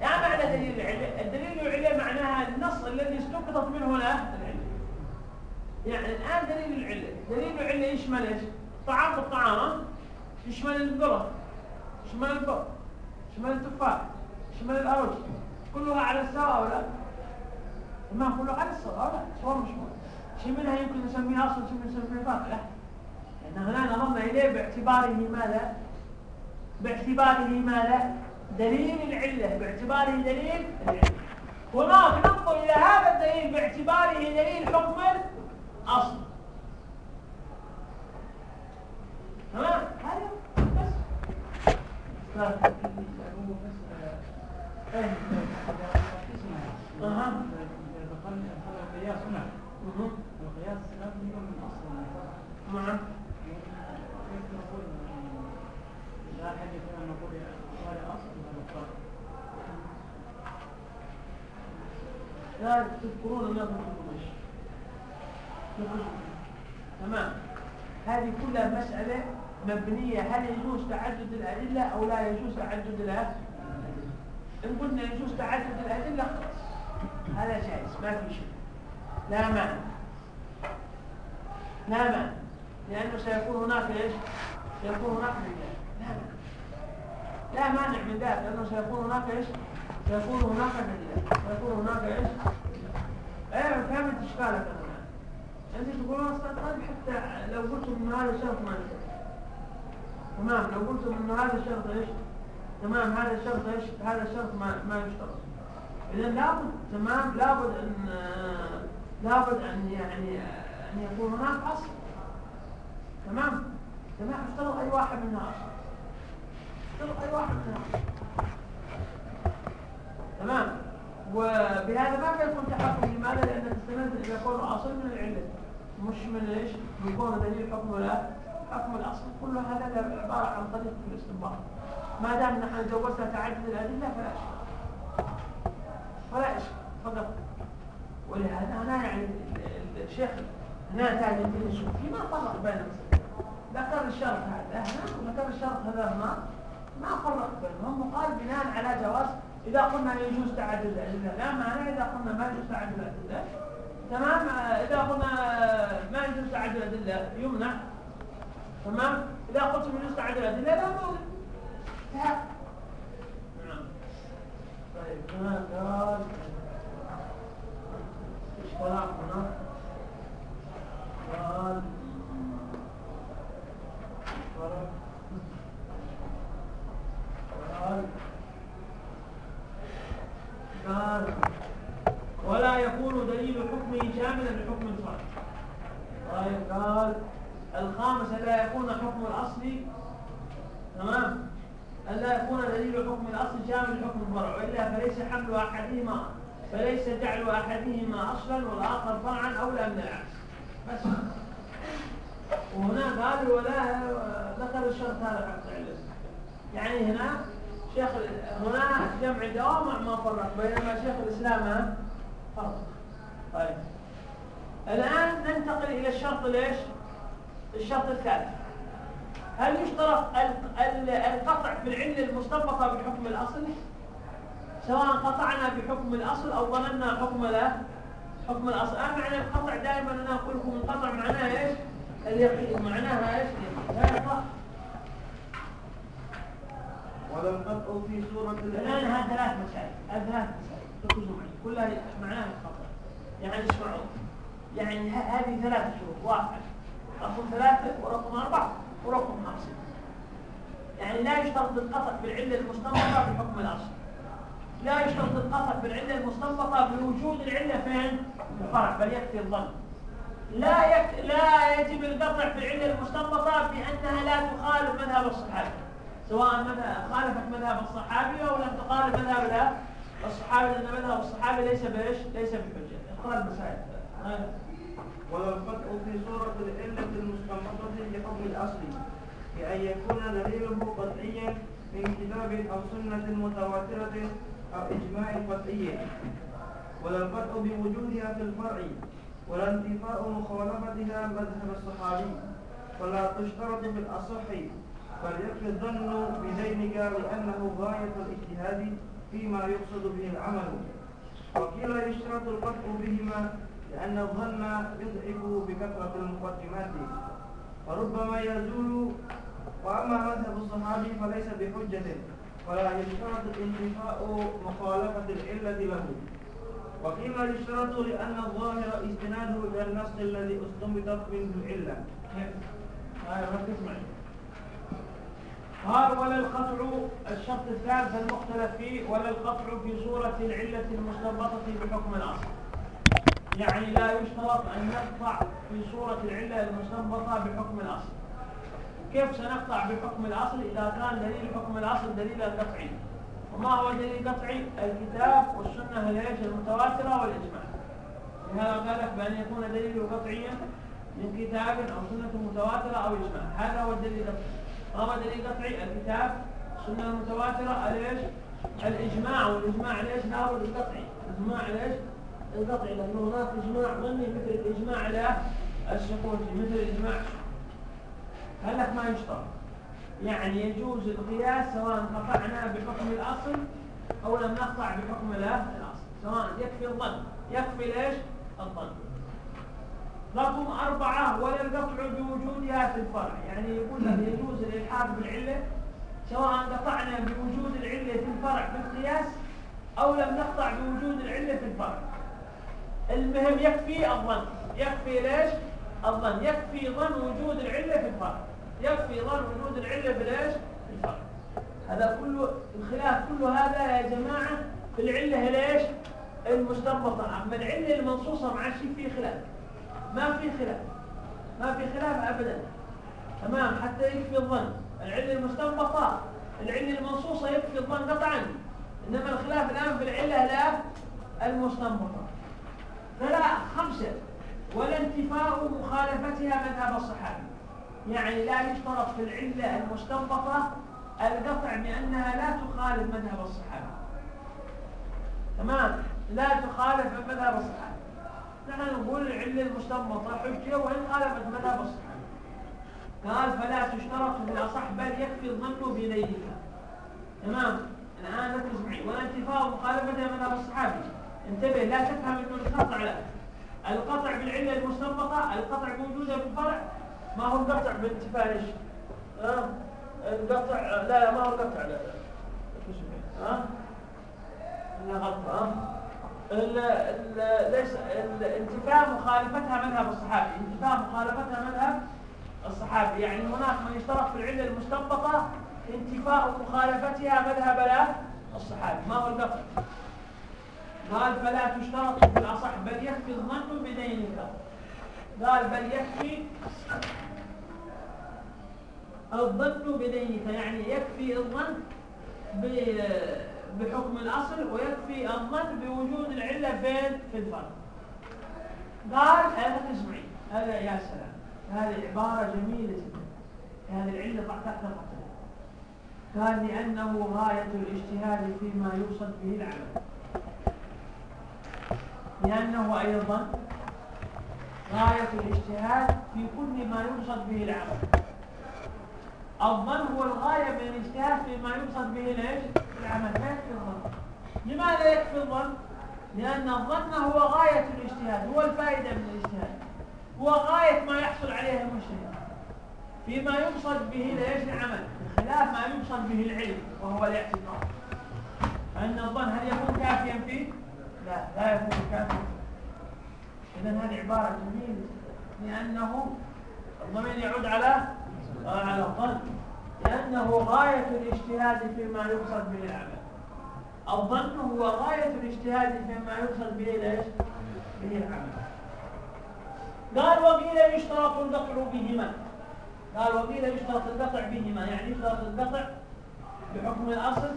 يا معنى دليل العلة. الدليل العله معناها النص الذي استقطت منه العلة. يعني الآن دليل العلة. دليل العلة يشمل إيش؟ طعام الطعام يشمل الذره يشمل البر يشمل التفاح يشمل الأرز. كلها على السواء ولا؟ ما كله على السواء لا صور مش شيء منها يمكن نسميه أصل شيء نسميه فرق لا لأن هنا نظرنا إليه باعتباره ماذا؟ باعتباره ماذا؟ دليل العلة باعتباره دليل العلة. هناك ننظر إلى هذا الدليل باعتباره دليل حكم الأصل. تمام؟ هذا بس. أها. القياس هنا. القياس يكون من اصل نعم كيف نقول لا حاجة ان نقول هذا اصل وهذا فرع لا تذكرون ما كنتم تمام هذه كلها مسألة مبنية هل يجوز تعدد الأدلة أو لا يجوز تعدد الأدلة إن قلنا يجوز تعدد الأدلة خلاص هذا جائز ما في شيء لا مانع. لا مانع. لأنه سيكون هناك إيش؟ سيكون هناك رجال. لا مانع. لا مانع من ذلك لأنه سيكون هناك إيش؟ سيكون هناك رجال سيكون هناك إيش؟ أيوه فهمت اشكالك أنا انت تقولون طيب حتى لو قلتم ان هذا الشرط ما تمام لو قلتم ان هذا الشرط إيش؟ تمام هذا الشرط إيش؟ هذا الشرط ما ما يشترط. اذا لابد تمام لابد أن لابد أن يعني أن يكون هناك أصل. تمام؟ تمام أشترط أي واحد منها اشترط تمام. وبهذا ما يكون تحكم لماذا لانك استندت إلى كونه اصل من العله مش من إيش؟ من كونه دليل حكم ولا حكم الأصل كل هذا عبارة عن طريق الاستنباط. ما دام نحن جوزنا تعدد الأدلة فلا اشكال فلا اشكال فقط ولهذا هنا يعني الشيخ هنا تاج الدين ما فرق بين ذكر الشرط هذا هنا وذكر الشرط هذا هنا. ما فرق بينهم وقال بناء على جواز إذا قلنا يجوز تعدد الأدلة. لا معنى إذا قلنا ما يجوز تعدد الأدلة. تمام؟ إذا قلنا ما يجوز تعدد الأدلة يمنع. تمام؟ إذا قلتم يجوز تعدد الأدلة لا مانع طيب الكلام هنا؟ قال قال قال ولا يكون دليل حكمه شاملا لحكم الفرع طيب قال الخامس لا يكون حكم الأصل تمام؟ ألا يكون دليل حكم الأصل شامل حكم الفرع وإلا فليس حمل أحدهما فليس جعل أحدهما أصلا والآخر فرعا أولى من العكس. بس. وهنا قال ولا ذكر الشرط هذا حق العلم يعني هنا شيخ هنا جمع دوامع ما فرق بينما شيخ الإسلام فرق. طيب. الآن ننتقل إلى الشرط ليش؟ الشرط الثالث. هل يشترط القطع في العلة المستنبطة بحكم الأصل؟ سواء قطعنا بحكم الأصل أو ظننا حكم لا حكم الأصل. أه معنى القطع دائما أنا أقول لكم القطع معناها إيش؟ اليقين. معناها إيش؟ اليقين. ولم قطع في سورة الآن هذه ثلاث مسائل هذه ثلاث مسائل. ركزوا معي؟ كلها معناها القطع يعني اسمعوا. يعني هذه ثلاث شروط. واحد رقم ثلاثة ورقم أربعة ورقم خمسة. يعني لا يشترط القطع بالعلة المستنبطة بحكم الأصل. لا يشترط القطع بالعلة المستنبطة بوجود العلة فين؟ في الفرع بل يكفي الظن. لا يك... لا يجب القطع في العلة المستنبطة بأنها لا تخالف مذهب الصحابي سواء خالفت مذهب الصحابي أو لم تخالف مذهب الصحابي لأن مذهب الصحابي ليس بإيش؟ ليس بحجة. اقرأ المسائل. ولو الفتح في صورة العلة المستنبطة لحكم الأصل بأن يكون دليله قطعيا من كتاب أو سنة متواترة أو إجماع قطعي. ولا الفتح بوجودها في الفرع ولا انتفاء مخالفتها مذهب الصحابي. ولا تشترط في الأصح بل يكفي الظن بذينك لأنه غاية الاجتهاد فيما يقصد به العمل. وقيل يشترط القطع بهما لأن الظن يضعف بكثرة المقدمات. فربما يزول وأما مذهب الصحابي فليس بحجة ولا يشترط انتفاء مخالفة العلة له. وقيل يشترط لأن الظاهر استناده إلى النص الذي استنبطت منه العلة. قال ولا القطع الشرط الثالث المختلف فيه ولا القطع في صورة العلة المستنبطة بحكم الأصل. يعني لا يشترط أن نقطع في صورة العلة المستنبطة بحكم الأصل. كيف سنقطع بحكم الأصل؟ إذا كان دليل حكم الأصل دليلا قطعي وما هو دليل قطعي الكتاب والسنة ليش المتواترة والإجماع. لهذا قال لك بأن يكون دليل قطعيا من كتاب أو سنة متواترة أو إجماع. هذا هو الدليل القطعي. هو دليل قطعي الكتاب السنة المتواترة ليش الإجماع والإجماع ليش لا هو القطعي الإجماع ليش القطع لأنه هناك إجماع ظني مثل الإجماع على السقوط مثل الإجماع. هل لك ما يشترط؟ يعني يجوز القياس سواء قطعنا بحكم الأصل أو لم نقطع بحكم الأصل. سواء يكفي الظن. يكفي ليش؟ الظن. رقم أربعة ولا القطع بوجودها في الفرع. يعني يقول لك يجوز الإلحاق بالعلة سواء قطعنا بوجود العلة في الفرع بالقياس أو لم نقطع بوجود العلة في الفرع. المهم يكفي الظن. يكفي ليش؟ الظن. يكفي ظن وجود العلة في الفرع. يكفي ظن وجود العلة في ليش في الفرع. هذا كله الخلاف كل هذا يا جماعة في العلة ليش؟ المستنبطة. أما العلة المنصوصة مع شيء فيه خلاف. ما في خلاف. ما في خلاف أبدا. تمام. حتى يكفي الظن. العلة المستنبطة. العلة المنصوصة يكفي الظن قطعا. إنما الخلاف الآن في العلة لا المستنبطة. فلا خمسة. ولا انتفاء مخالفتها مذهب الصحابي. يعني لا يشترط في العلة المستنبطة القطع بأنها لا تخالف مذهب الصحابة تمام. لا تخالف مذهب الصحابة نحن نقول العلة المستنبطة حجة وإن خالفت مذهب الصحابة قال فلا تشترط في الأصح بل يكفي الظن بليلها تمام الآن ركز معي انتفاء مخالفتها مذهب الصحابي انتبه لا تفهم إنه القطع لا القطع بالعله المستنبطة القطع موجودة في الفرع ما هو القطع بانتفاء إيش؟ ها؟ القطع لا لا ما هو القطع لا لا ها؟ لا غلط ها؟ ليس انتفاء مخالفتها مذهب الصحابي. انتفاء مخالفتها مذهب الصحابي. يعني هناك من يشترط في العلة المستنبطه انتفاء مخالفتها مذهب لا الصحابي. ما هو القطع قال فلا تشترط في الأصح بل يكفي الظن بدين قال بل يكفي الظن بدينك. يعني يكفي الظن بحكم الأصل ويكفي الظن بوجود العلة فين في الفرق قال هذا تسمعي هذا يا سلام. هذه عبارة جميلة جدا. هذه العلة تحت خطها قال لأنه غاية الاجتهاد فيما يقصد به العمل. لأنه أيضا غاية الاجتهاد في كل ما يقصد به العمل. الظن هو الغاية من الاجتهاد فيما يقصد به ليش؟ العمل. ما يكفي الظن. لماذا يكفي الظن؟ لأن الظن هو غاية الاجتهاد هو الفائدة من الاجتهاد. هو غاية ما يحصل عليه المجتهد فيما يقصد به ليش العمل بخلاف ما يقصد به العلم وهو الاعتقاد. فإن الظن هل يكون كافيا فيه؟ لا لا يكون كافيا. إذا هذه عبارة جميلة لأنه الضمير يعود على لأنه غاية الاجتهاد فيما يقصد به العمل. الظن هو غاية الاجتهاد فيما يقصد به ليش؟ به العمل. قال وقيل يشترط القطع بهما. قال وقيل يشترط القطع بهما يعني يشترط القطع بحكم الأصل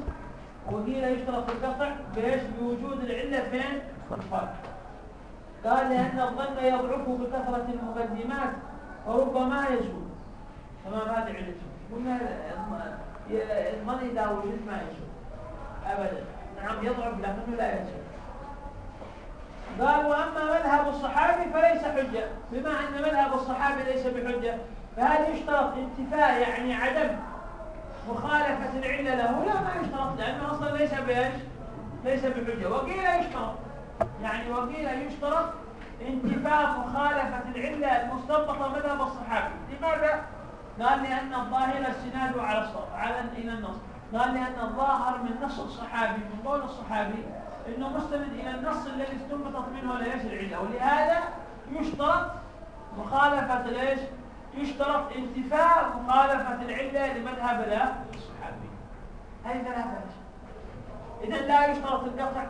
وقيل يشترط القطع بإيش؟ بوجود العلة فين؟ الفرق قال لأن الظن يضعف بكثرة المقدمات وربما يزول تمام هذه علته قلنا الظن إذا وجد ما يزول أبدا. نعم يضعف لكنه لا يزول قال وأما مذهب الصحابي فليس حجة. بما أن مذهب الصحابي ليس بحجة فهل يشترط انتفاء يعني عدم مخالفة العلة له. لا ما يشترط لأنه أصلا ليس بإيش؟ ليس بحجة. وقيل يشترط. يعني وقيل يشترط انتفاء مخالفة العلة المستنبطة مذهب الصحابي. لماذا؟ قال لأن الظاهر استناده على على إلى النص. قال لأن الظاهر من نص الصحابي من قول الصحابي إنه مستند إلى النص الذي استنبطت منه ليش العلة. ولهذا يشترط مخالفة ليش؟ يشترط انتفاء مخالفة العلة لمذهب الصحابي. هذه ثلاثة اذا لا يشترط القطع.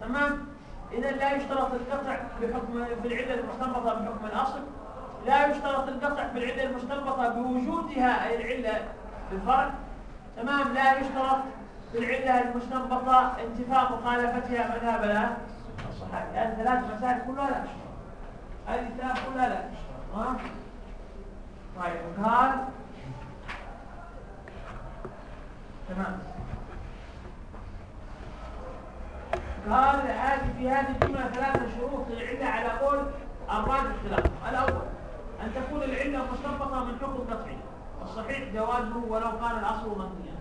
تمام؟ اذا لا يشترط القطع بحكم في العله المستنبطة بحكم الأصل. لا يشترط القطع في العله المستنبطه بوجودها أي العلة بالفرق تمام؟ لا يشترط في العلة المستنبطة انتفاء مخالفتها مذهب الصحابي هذه ثلاث مسائل كلها لا تشترط هذه ثلاث كلها لا تشترط طيب قال تمام. قال هذه في هذه الجملة ثلاثة شروط للعلة على قول الراجح خلافه الأول أن تكون العلة مستنبطة من حكم قطعي الصحيح جوازه ولو كان الأصل ظنيا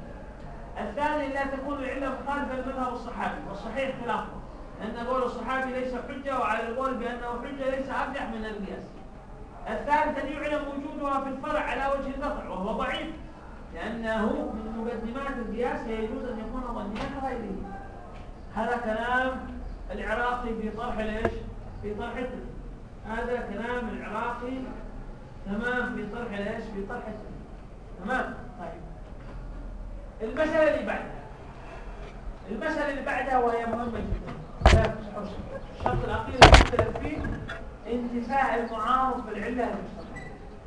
الثاني لا تكون العلة مخالفة لمذهب الصحابي والصحيح خلافه. أن قول الصحابي ليس حجة وعلى القول بأنه حجة ليس أرجح من القياس. الثالث أن يعلم وجودها في الفرع على وجه القطع وهو ضعيف. لأنه من مقدمات القياس يجوز أن يكون ظنيا غيره. هذا كلام العراقي في طرح ليش؟ في طرح هذا كلام العراقي تمام في طرح ليش؟ في طرح تمام؟ طيب. المسألة اللي بعدها. المسألة اللي بعدها وهي مهمة جدا. الشرط الأخير اللي نختلف فيه انتفاع المعارض بالعلة المشتركة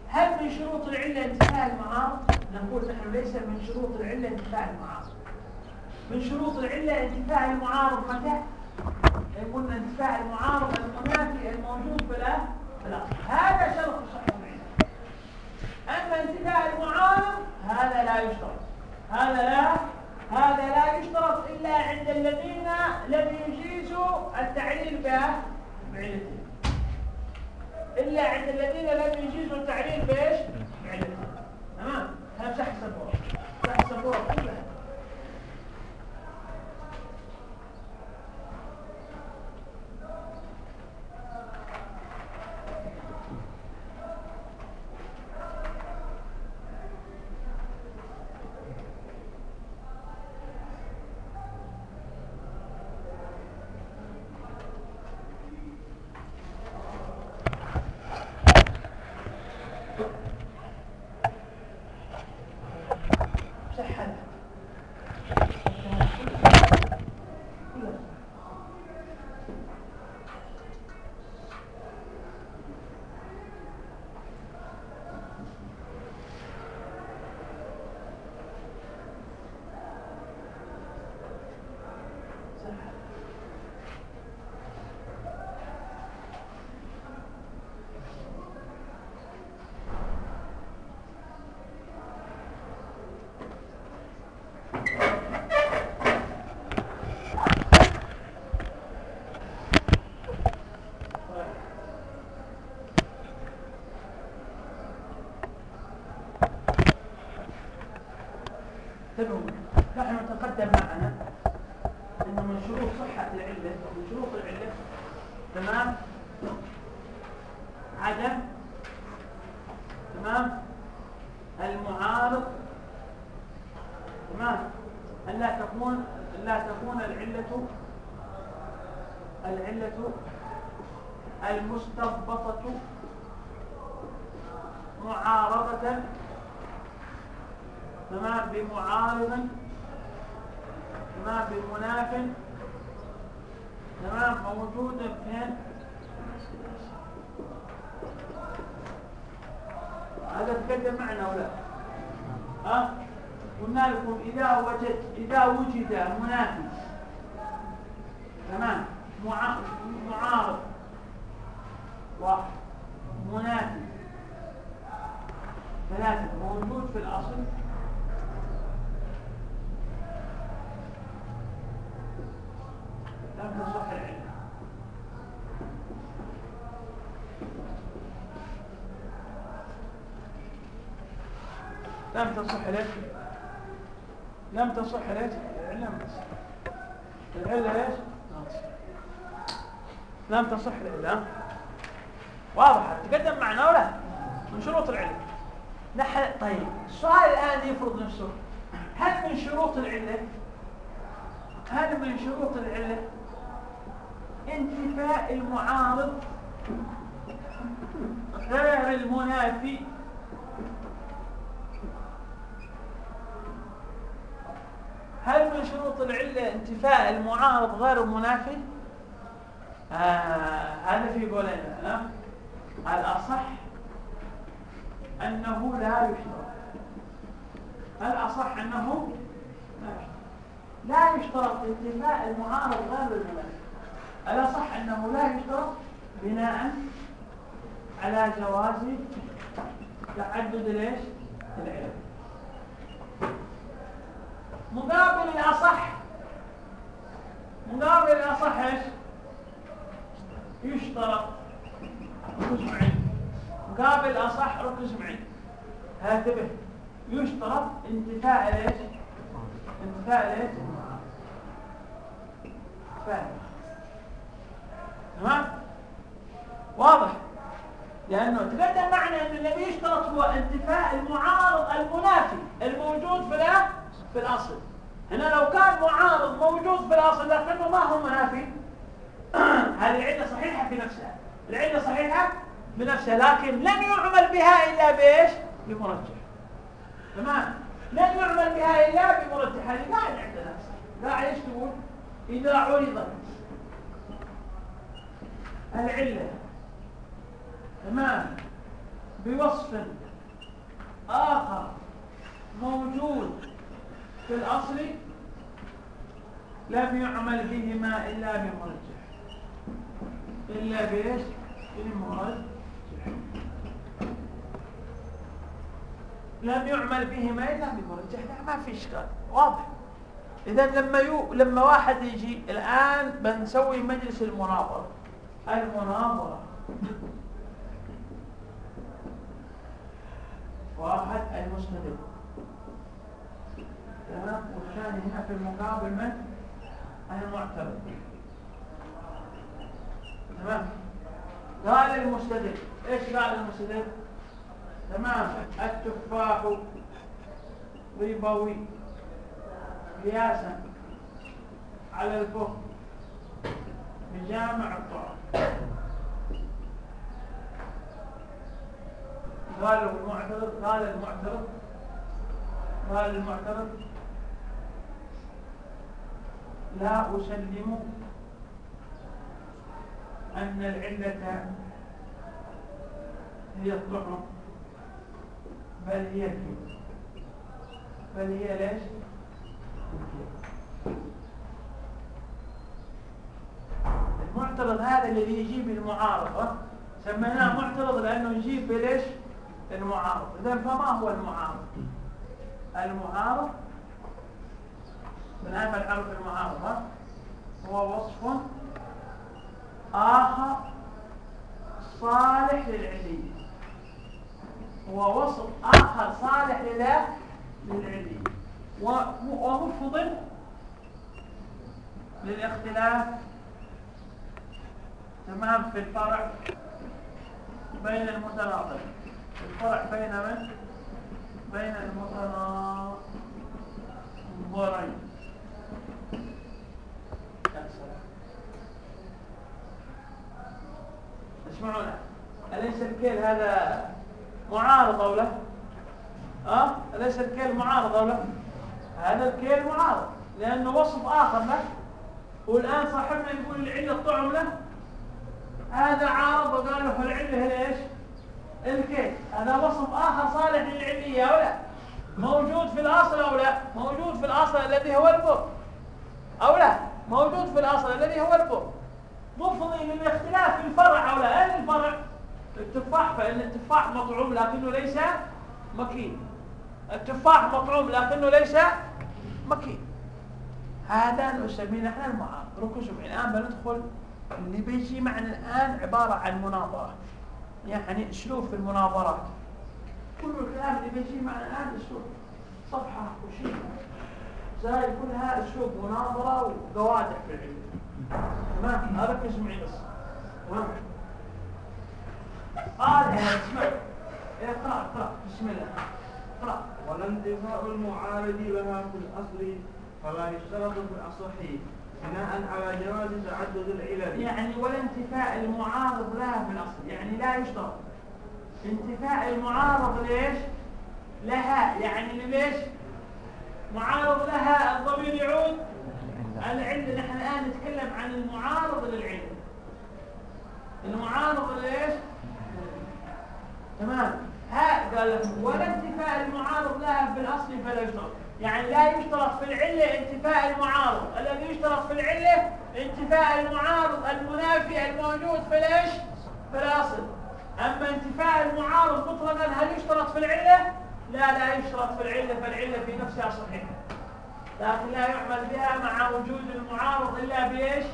هل من شروط العلة انتفاع المعارض؟ نقول نحن ليس من شروط العلة انتفاع المعارض. من شروط العلة انتفاع المعارض متى؟ قلنا انتفاع المعارض المنافي الموجود بلا بلا هذا شرط أما انتفاع المعارض هذا لا يشترط. هذا لا هذا لا يشترط إلا عند الذين لم يجيزوا التعليل بعلته إلا عند الذين لم يجيزوا التعليل بإيش؟ بعلته تمام؟ هذا صح سبورة صح سبورة كلها تقدم معنا إنه من شروط صحة العلة من شروط العلة تمام؟ عدم تمام؟ المعارض تمام؟ أن لا تكون لا تكون العلة العلة المستنبطة معارضة تمام؟ بمعارض تمام بمناف تمام موجود فين هذا تقدم معنا ولا؟ ها؟ قلنا لكم إذا وجد إذا وجد منافي تمام. معارض. واحد. منافي ثلاثة. موجود في الأصل. لم تصح العلة لم تصح لك لم تصح. العلة إيش؟ لم تصح العلة واضحة تقدم معنا ولا؟ من شروط العلة نحن طيب. السؤال الآن يفرض نفسه. هل من شروط العلة هل من شروط العلة انتفاء المعارض غير المنافي. هل من شروط العلة انتفاء المعارض غير المنافي؟ آه هذا في قولين؟ الأصح أنه لا يشترط. الأصح أنه لا يشترط انتفاء المعارض غير المنافي. الأصح أنه لا يشترط بناء على جواز تعدد ليش؟ العلم. مقابل الأصح مقابل الأصح إيش؟ يشترط ركز معي مقابل الأصح ركز معي هاتبه يشترط انتفاء ليش؟ انتفاء ليش؟ فاهم تمام؟ واضح؟ لأنه تقدم معنا أن الذي يشترط هو انتفاء المعارض المنافي الموجود في في الأصل. هنا لو كان معارض موجود في الأصل لكنه ما هو منافي. (clears throat) هذه العلة صحيحة في نفسها. العلة صحيحة بنفسها لكن لن يعمل بها إلا بإيش؟ بمرجح. تمام؟ لن يعمل بها إلا بمرجح. هذه قاعدة عندنا قاعدة إيش تقول؟ إذا عرضت. العلة. تمام. بوصف آخر موجود في الأصل لم يعمل بهما إلا بمرجح إلا بإيش؟ بمرجح لم يعمل بهما إلا بمرجح لا ما في إشكال. واضح. إذا لما يو لما واحد يجي الآن بنسوي مجلس المناظرة. المناظرة. واحد المستدل تمام؟ والثاني هنا في المقابل من؟ المعترض. تمام؟ قال المستدل إيش قال المستدل تمام. التفاح ربوي. قياسا على الفهم بجامع الطعام. قال المعترض قال المعترض قال المعترض. لا أسلم أن العلة هي الطعم بل هي الكيل. بل هي ليش؟ المعترض هذا الذي يجيب المعارضة سميناه معترض لأنه يجيب بليش؟ المعارض إذا فما هو المعارض المعارض من أهم العرف المعارضة هو وصف آخر صالح للعلية هو وصف آخر صالح للعلية ومفض للاختلاف تمام في الفرع بين المتناظر الفرع بين من بين المتناظرين اسمعونا أليس الكيل هذا معارض أو لا؟ أه؟ أليس الكيل معارض أو لا؟ هذا الكيل معارض لأنه وصف آخر له والآن صاحبنا يقول العلة الطعم له هذا عارض وقال له العلة هي إيش؟ الكيل هذا وصف آخر صالح للعلية أو لا؟ موجود في الأصل أو لا؟ موجود في الأصل الذي هو البر أو لا؟ موجود في الأصل الذي هو البر مفضي للاختلاف في الفرع أو لا؟ أين الفرع؟ التفاح فإن التفاح مطعوم لكنه ليس مكين التفاح مطعوم لكنه ليس مكين هذا نسميه نحن المعارض ركزوا الآن بندخل اللي بيجي معنا الآن عبارة عن مناظرة. يعني أسلوب في المناظرات. كل الكلام اللي بيجي معنا الآن أسلوب صفحة وشيء. زي كلها أسلوب مناظرة وقوادح في العلم تمام ركز معي بس. تمام؟ قال اسمع. اقرا اقرأ. بسم الله. اقرأ. ولا انتفاء المعارض لها في الأصل فلا يشترط في الأصح. بناء على جواز تعدد العلل يعني ولا انتفاء المعارض لها في الأصل يعني لا يشترط. انتفاء المعارض ليش؟ لها يعني ليش؟ معارض لها الضمير يعود. العلة نحن الآن نتكلم عن المعارض للعلة المعارض ليش؟ تمام. ها قال ولا انتفاء المعارض لها في الأصل فلا يشترط. يعني لا يشترط في العلة انتفاء المعارض. الذي يشترط في العلة انتفاء المعارض المنافي الموجود في الإيش؟ في الأصل. أما انتفاء المعارض مطلقا هل يشترط في العلة؟ لا لا يشترط في العلة فالعلة في نفسها صحيحة. لكن لا يعمل بها مع وجود المعارض إلا بإيش؟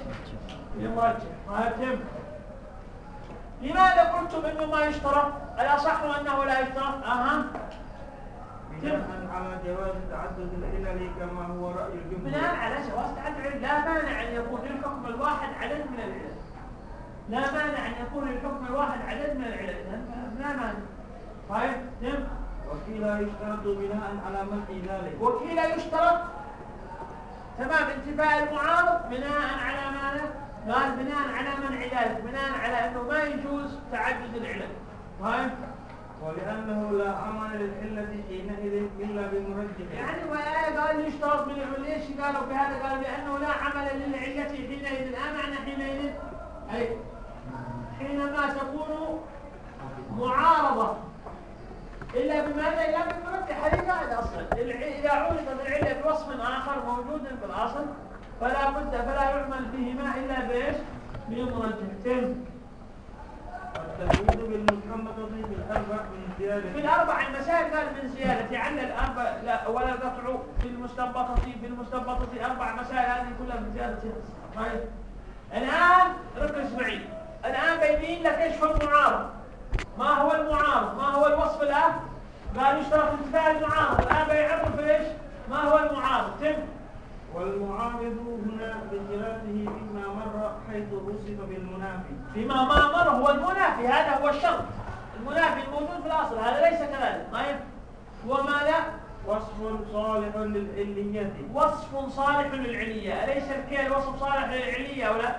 بمرجح فهمتم لماذا قلتم إنه ما يشترط الاصح أنه لا يشترط أها. بناء على جواز تعدد العلل كما هو رأي الجمهور. بناء على جواز تعدد العلل لا مانع أن يكون للحكم الواحد عدد من العلل لا مانع أن يكون للحكم الواحد عدد من العلل لا مانع. طيب تم وكيل يشترط بناء على منع ذلك. وكيل يشترط. تمام انتفاء المعارض. بناء على ماذا؟ قال بناء على منع ذلك. بناء على أنه ما يجوز تعدد العلل فاهم ولأنه لا عمل للعلة حينئذ إلا بمرجح يعني وآية قال يشترط من ليش قالوا بهذا قالوا لأنه لا عمل للعلة حينئذ. لا معنى حينئذ؟ أي حينما تكون معارضة. إلا بماذا؟ إلا بالمرجح هذه قاعدة أصلا. إذا عرضت العلة بوصف آخر موجود في الأصل فلا بد فلا يعمل فيهما إلا بإيش؟ بمرجحتين في الأربع من زيادة. في الأربع المسائل قال من زيادة عل الأربع لا ولا قطع في المستنبطة في المستنبطة أربع مسائل هذه كلها من زيادة. طيب. الآن ركز معي الآن بيبين لك إيش هو المعارض. ما هو المعارض؟ ما هو الوصف الآن؟ قال يشترط انتفاع المعارض الآن بيعرف إيش؟ ما هو المعارض؟ تم. والمعارض هنا بخلافه فيما مر حيث وصف بالمنافي. فيما ما مر هو المنافي هذا هو الشرط. المنافي الموجود في الأصل هذا ليس كذلك. طيب. هو ماذا؟ وصف صالح للعلية. وصف صالح للعلية. أليس الكيل وصف صالح للعلية أو لا؟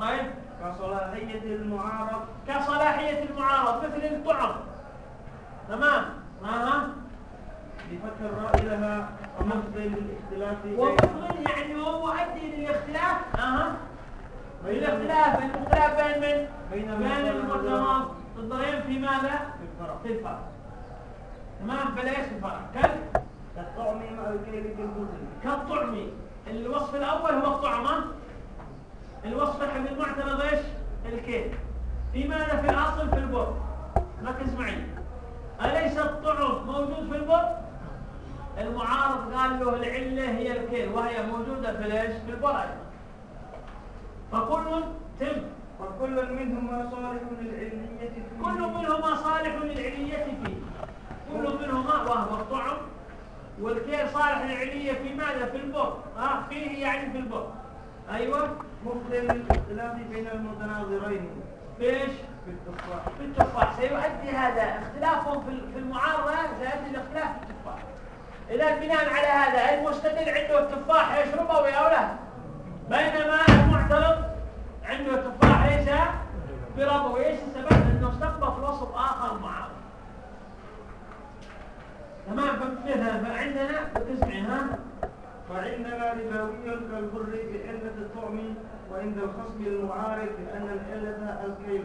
طيب. كصلاحية المعارض. كصلاحية المعارض مثل الطعم تمام. أها بفتح الراء لها ومفضي للاختلاف ومفضي يعني هو مؤدي للاختلاف. أها. الاختلاف؟ الاختلاف بين من؟ بين بين المتناظرين في ماذا؟ في الفرق. في الفرق. تمام؟ فليس الفرق؟ كل كالطعم مع الكيل في البطن. كالطعم. الوصف الأول هو الطعمه الوصف الحبيب المعتمد إيش؟ الكيل. في ماذا في الأصل في البر؟ ركز معي أليس الطعم موجود في البر؟ المعارض قال له العلة هي الكيل وهي موجودة في ليش؟ في البر فكل تم. وكل منهما صالح للعلية فيه. كل منهما صالح للعلية فيه. كل منهما وهو الطعم. والكيل صالح العلية في ماذا؟ في البر. ها؟ فيه يعني في البر. أيوة. مثل الاختلاف بين المتناظرين. فيش في التفاح. في التفاح. سيؤدي هذا. اختلافهم في في المعارضة سيؤدي الاختلاف في التفاح إذا بناء على هذا المستدل عنده التفاح يشربه أو لا بينما المعترض عنده التفاح ليس بربوي إيش السبب؟ انه استنبط وصف آخر معارض تمام؟ فمثلا فعندنا بتسمعي ها؟ فعندنا ربوي كالبر بعلة الطعم وعند الخصم المعارض بأن العلة الكيل.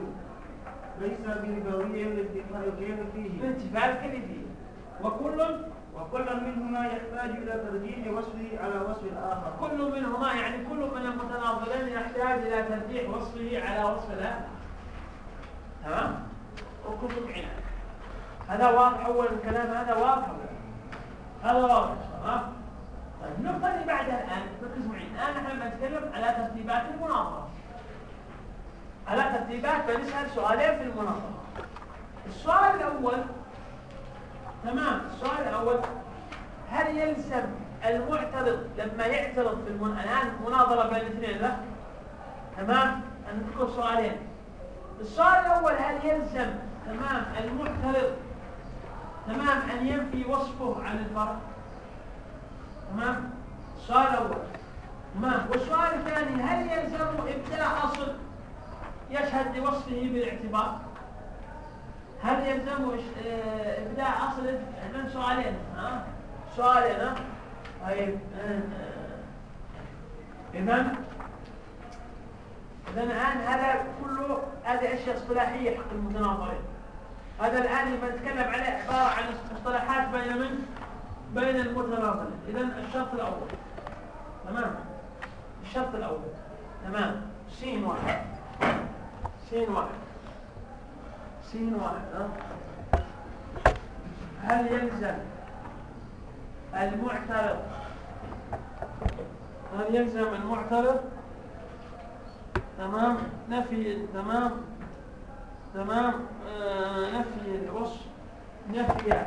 ليس بربوي لارتفاع الكيل فيه. لارتفاع الكيل فيه. وكل وكل منهما يحتاج إلى ترجيح وصفه على وصف الآخر. كل منهما يعني كل من المتناظرين يحتاج إلى ترجيح وصفه على وصف الآخر تمام؟ وكتب عناية هذا واضح أول الكلام هذا واضح هذا واضح تمام؟ طيب النقطة اللي بعدها الآن ركز معي الآن نحن بنتكلم على ترتيبات المناظرة. على ترتيبات بنسأل سؤالين في المناظرة. السؤال الأول تمام. السؤال الأول هل يلزم المعترض لما يعترض في المن... الآن مناظرة بين الاثنين؟ لا. تمام. نذكر سؤالين. السؤال الأول هل يلزم تمام المعترض تمام أن ينفي وصفه عن الفرع تمام. السؤال الأول. تمام. والسؤال الثاني هل يلزم إبداع أصل يشهد لوصفه بالاعتبار؟ هل يلزم آه، إبداع أصل عندنا سؤالين؟ ها؟ سؤالين ها؟ طيب آه، اذا اذا الآن هذا كله هذه أشياء اصطلاحية حق المتناظرين. هذا الآن اللي بنتكلم عليه عبارة عن مصطلحات بين من؟ بين المتناظرين. اذا الشرط الأول. تمام؟ الشرط الأول. تمام. سين واحد. سين واحد. سين واحد هل يلزم المعترض؟ هل يلزم المعترض؟ تمام. نفي تمام. تمام. آه نفي الوصف نفي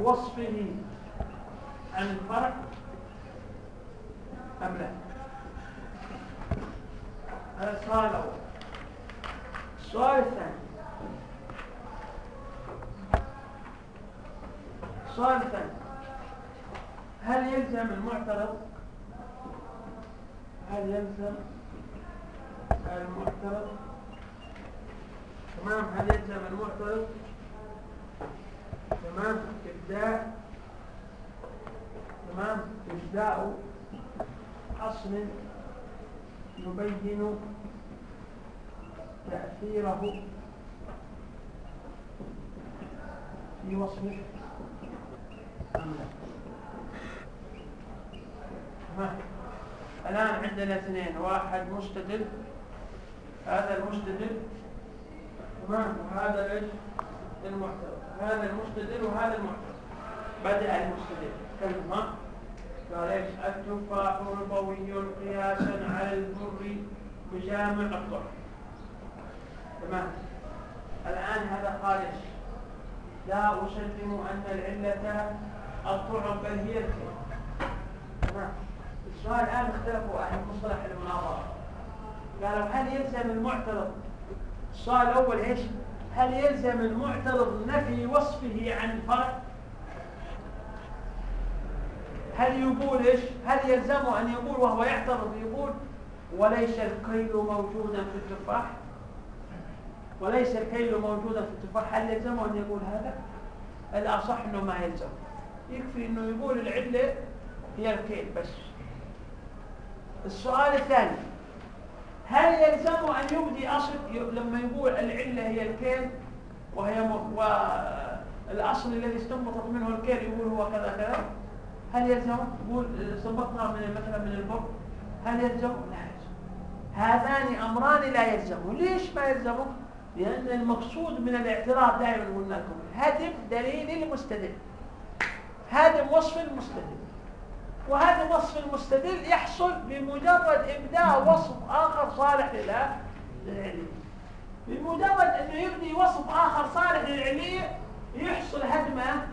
وصفه عن الفرع أم لا؟ هذا السؤال الأول. السؤال الثاني. الثاني هل يلزم المعترض هل يلزم المعترض تمام هل يلزم المعترض تمام ابداء تمام ابداء أصل يبين تأثيره في وصفه؟ الآن عندنا اثنين واحد مستدل هذا المستدل تمام وهذا إيش؟ المعترض هذا المستدل وهذا المعترض. بدأ المستدل. كلمة قال إيش؟ التفاح ربوي قياسا على البر بجامع الطعم تمام. الآن هذا خالص لا أسلم أن العلة الطعم بل هي الكلمة تمام. السؤال الآن اختلفوا أهل مصطلح المناظرة. قالوا هل يلزم المعترض السؤال الأول إيش؟ هل يلزم المعترض نفي وصفه عن الفرع هل يقول إيش؟ هل يلزمه أن يقول وهو يعترض يقول وليس الكيل موجودا في التفاح؟ وليس الكيل موجودا في التفاح هل يلزمه أن يقول هذا؟ الأصح أنه ما يلزم يكفي أنه يقول العلة هي الكيل بس. السؤال الثاني هل يلزمه أن يبدي أصل لما يقول العلة هي الكيل وهي م... والأصل الذي استنبطت منه الكيل يقول هو كذا كذا؟ هل يلزمه يقول استنبطنا من مثلا من البر هل يلزمه لا يلزمه هذان أمران لا يلزمه. ليش ما يلزمه؟ لأن المقصود من الاعتراض دائما قلنا لكم هدم دليل المستدل. هدم وصف المستدل. وهذا وصف المستدل يحصل بمجرد إبداء وصف آخر صالح للعلية بمجرد أنه يبدي وصف آخر صالح للعلية يحصل هدمه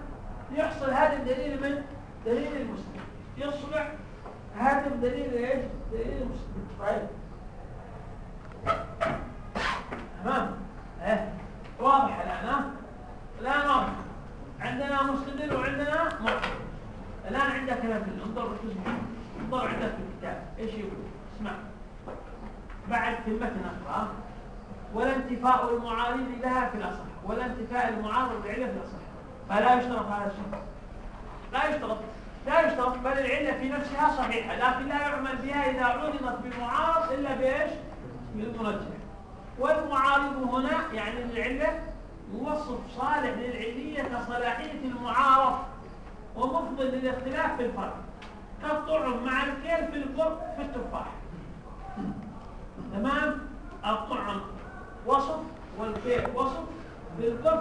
يحصل هذا الدليل من؟ دليل المسلم يصبح هذا دليل إيش؟ دليل المسلم طيب تمام إيه واضح الان ها الان واضح عندنا مستدل وعندنا معترض الان عندك كلام في انظر ركز انظر عندك في الكتاب إيش يقول اسمع بعد في المتن اقرا ولا انتفاء المعارض لها في الأصح ولا انتفاء المعارض لعله في الأصح. فلا يشترط هذا الشيء. لا يشترط. لا يشترط بل العلة في نفسها صحيحة لكن لا يعمل بها إذا عرضت بالمعارض إلا بإيش؟ بالمرجح والمعارض هنا يعني العلة وصف صالح للعلية كصلاحية المعارض ومفضل للاختلاف في الفرق كالطعم مع الكيل في القرب في التفاح. تمام؟ الطعم وصف والكيل وصف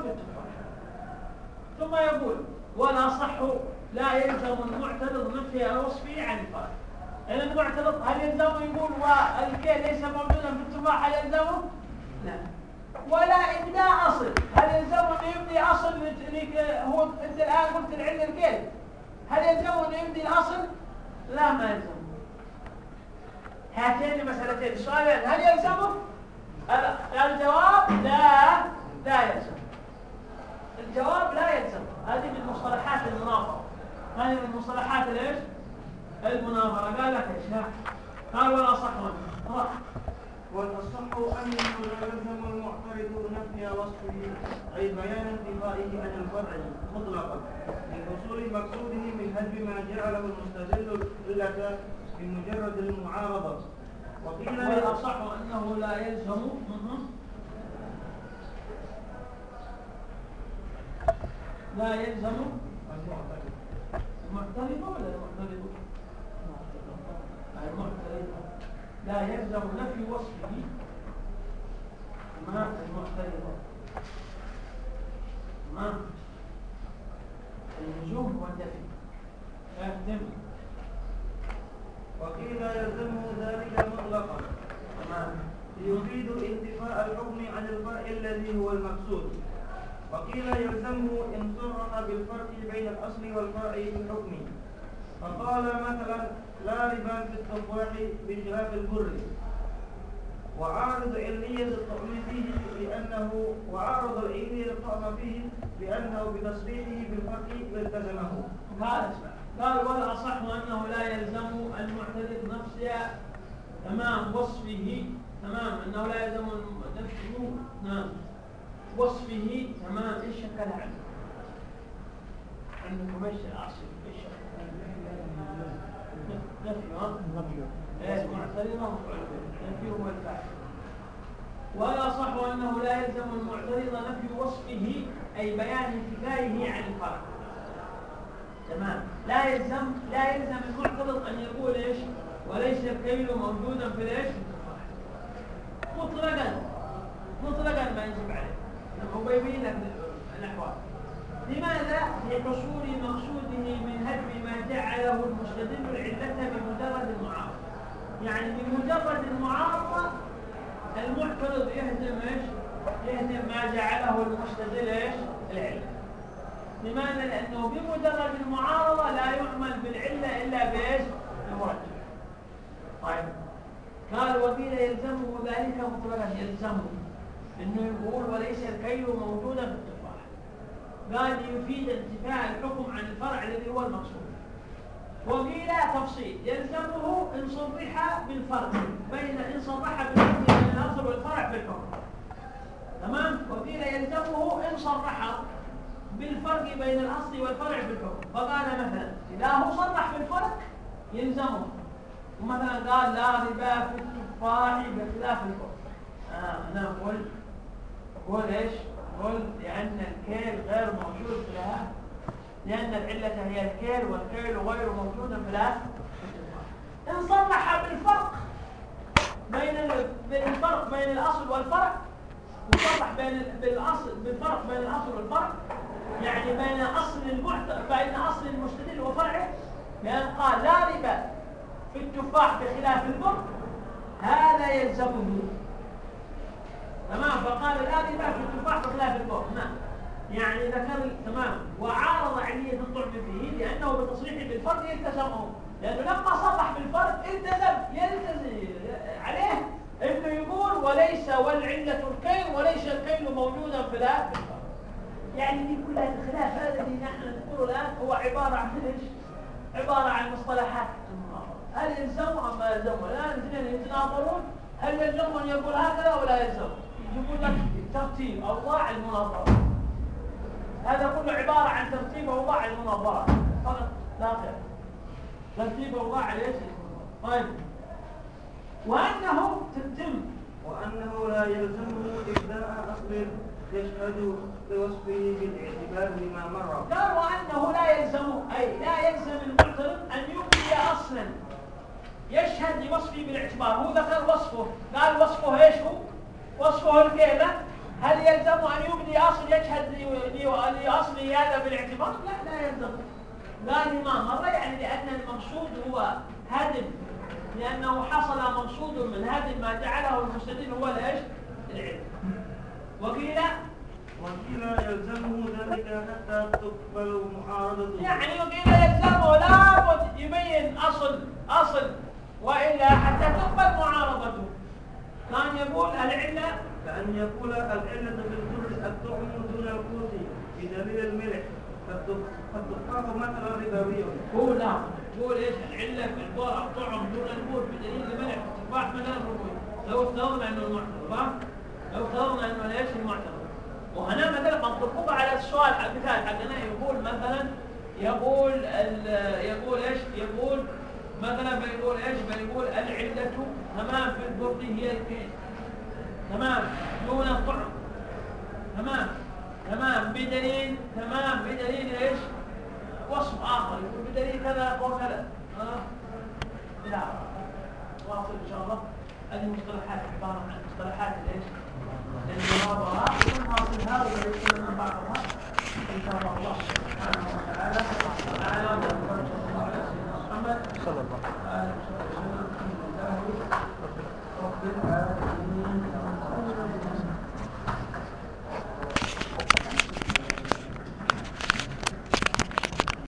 التفاح. ثم يقول ولا صح لا يلزم المعترض نفي وصفه عن الفرق يعني المعترض هل يلزمه يقول والكيل ليس موجودا في التفاح هل يلزمه؟ لا. ولا ابداء أصل. هل يلزمه انه يبدي أصل هو أنت الآن قلت العلة الكيل. هل يلزمه انه يبدي الأصل؟ لا ما يلزمه هاتين المسألتين السؤالين هل يلزمه؟ الجواب لا لا يلزم. الجواب لا يلزم. هذه من مصطلحات المناظرة. هذه من مصطلحات الايش المناظرة. قال لك إيش؟ قال ولا صح والأصح أنه لا يلزم المعترض نفي وصفه أي بيان انتفائه عن الفرع مطلقا. لحصول مقصوده من هدم ما جعله المستدل إلا بمجرد المعارضة. وقيل والأصح أنه لا يلزم. لا يلزم. المعترض ولا المعترض؟ المعترض لا يلزم نفي وصفه. ما المعترضة ما النجوم والدفن. فاهم وقيل يلزمه ذلك مطلقا. يفيد انتفاء الحكم عن الفرع الذي هو المقصود. وقيل يلزمه إن صرح بالفرق بين الأصل والفرع في الحكم. فقال مثلا لا ربا في التفاح بخلاف البر. وعارض علية الطعم فيه لأنه وعارض العلية الطعم فيه لأنه بتصريحه بالفرق التزمه. هذا قال والأصح أنه لا يلزم المعترض نفسه تمام وصفه تمام. أنه لا يلزم نفسه نعم وصفه تمام. إيش شكلها عنده؟ عندكم إيش الاصل؟ إيش نفي نفي. إيه معترضا نفي هو الفاعل. ولا صح أنه لا يلزم المعترض نفي وصفه أي بيان انتفائه عن الفرق تمام. لا يلزم لا يلزم المعترض أن يقول إيش؟ وليس الكيل موجودا في الإيش؟ مطلقا. مطلقا ما يجب عليه. هو يبين لك الأحوال. لماذا؟ لحصول مقصوده من هدم ما جعله المستدل العلة بمجرد المعارضة. يعني بمجرد المعارضة المعترض يهدم إيش؟ يهدم ما جعله المستدل إيش؟ العلة. لماذا؟ لأنه بمجرد المعارضة لا يعمل بالعلة إلا بإيش؟ المرجح طيب. قال وقيل يلزمه ذلك مطلقا يلزمه. إنه يقول وليس الكيل موجودا في التفاح. قال يفيد انتفاء الحكم عن الفرع الذي هو المقصود. وقيل تفصيل. يلزمه إن صرح بالفرق بين إن صرح بالفرق بين الأصل والفرع في الحكم تمام؟ وقيل يلزمه إن صرح بالفرق بين الأصل والفرع في الحكم فقال مثلا إذا هو صرح بالفرق يلزمه ومثلا قال لا ربا في التفاح بخلاف الحكم. آه أنا قلت قول إيش؟ قل لأن الكيل غير موجود في لأن العلة هي الكيل والكيل غير موجود في الهاء إن صرح بالفرق بين الفرق بين الأصل والفرع وصرح بين بالأصل بالفرق بين الأصل والفرع يعني بين أصل المعت بين أصل المستدل وفرعه لأن قال لا ربا في التفاح بخلاف البر هذا يلزمه. تمام؟ فقال لا ربا في التفاح بخلاف البر. نعم يعني ذكر تمام؟ وعارض علية الطعم فيه لأنه بتصريحه بالفرد يلتزمه. لأنه لما صرح بالفرد التزم يلتزم عليه إنه يقول وليس والعلة الكيل وليس الكيل موجودا في الآن يعني دي كلها الخلاف هذا اللي نحن نقوله الآن هو عبارة عن إيش؟ عبارة عن مصطلحات. هل يلزموا أم ما يلزموا الآن اثنين يتناظرون هل يلزموا أن يقول هكذا ولا يلزم؟ يقول لك ترتيب أوضاع المناظرة. هذا كله عبارة عن ترتيب أوضاع المناظرة. فقط لا غير. ترتيب أوضاع إيش؟ طيب. وأنه تتم. وأنه لا يلزمه إبداء أصل يشهد بوصفه بالاعتبار لما مر. قال وأنه لا يلزم أي لا يلزم المعترض أن يبدي أصلا. يشهد لوصفه بالاعتبار. هو ذكر وصفه. قال وصفه إيش هو؟ وصفه الكيلة هل يلزم أن يبدي أصل؟ يشهد لأصله هذا بالاعتبار؟ لا لا يلزم. قال ما مر يعني لأن المقصود هو هدم. لأنه حصل مقصود من هدم ما جعله المستدل هو الإيش؟ العلم. وقيل وقيل يلزمه ذلك حتى تقبل معارضته يعني وقيل يلزمه لابد يبين أصل أصل وإلا حتى تقبل معارضته. كان يقول العلة. كأن يقول العلة في الكل الطعم دون القوت بدليل الملح. فالتفاح مثلا ربوي هو لا. يقول إيش؟ العلة في الطعم دون القوت بدليل الملح. التفاح مثلا ربوي لو افترضنا إنه المعترض لو افترضنا إنه ليش المعترض؟ وهنا مثلا منطقوب على السؤال المثال حقنا يقول مثلا يقول يقول إيش؟ يقول مثلا بيقول إيش؟ بيقول العلة تمام في البرد هي الكيل تمام. دون الطعم. تمام. تمام. بدليل تمام. بدليل إيش؟ وصف آخر. يقول بدليل كذا وكذا ها؟ لا. واصل إن شاء الله. هذه مصطلحات عبارة عن مصطلحات الإيش؟ المناظره ونواصل هذا ويكون بعضها ان شاء الله سبحانه وتعالى على محمد صلى الله عليه وسلم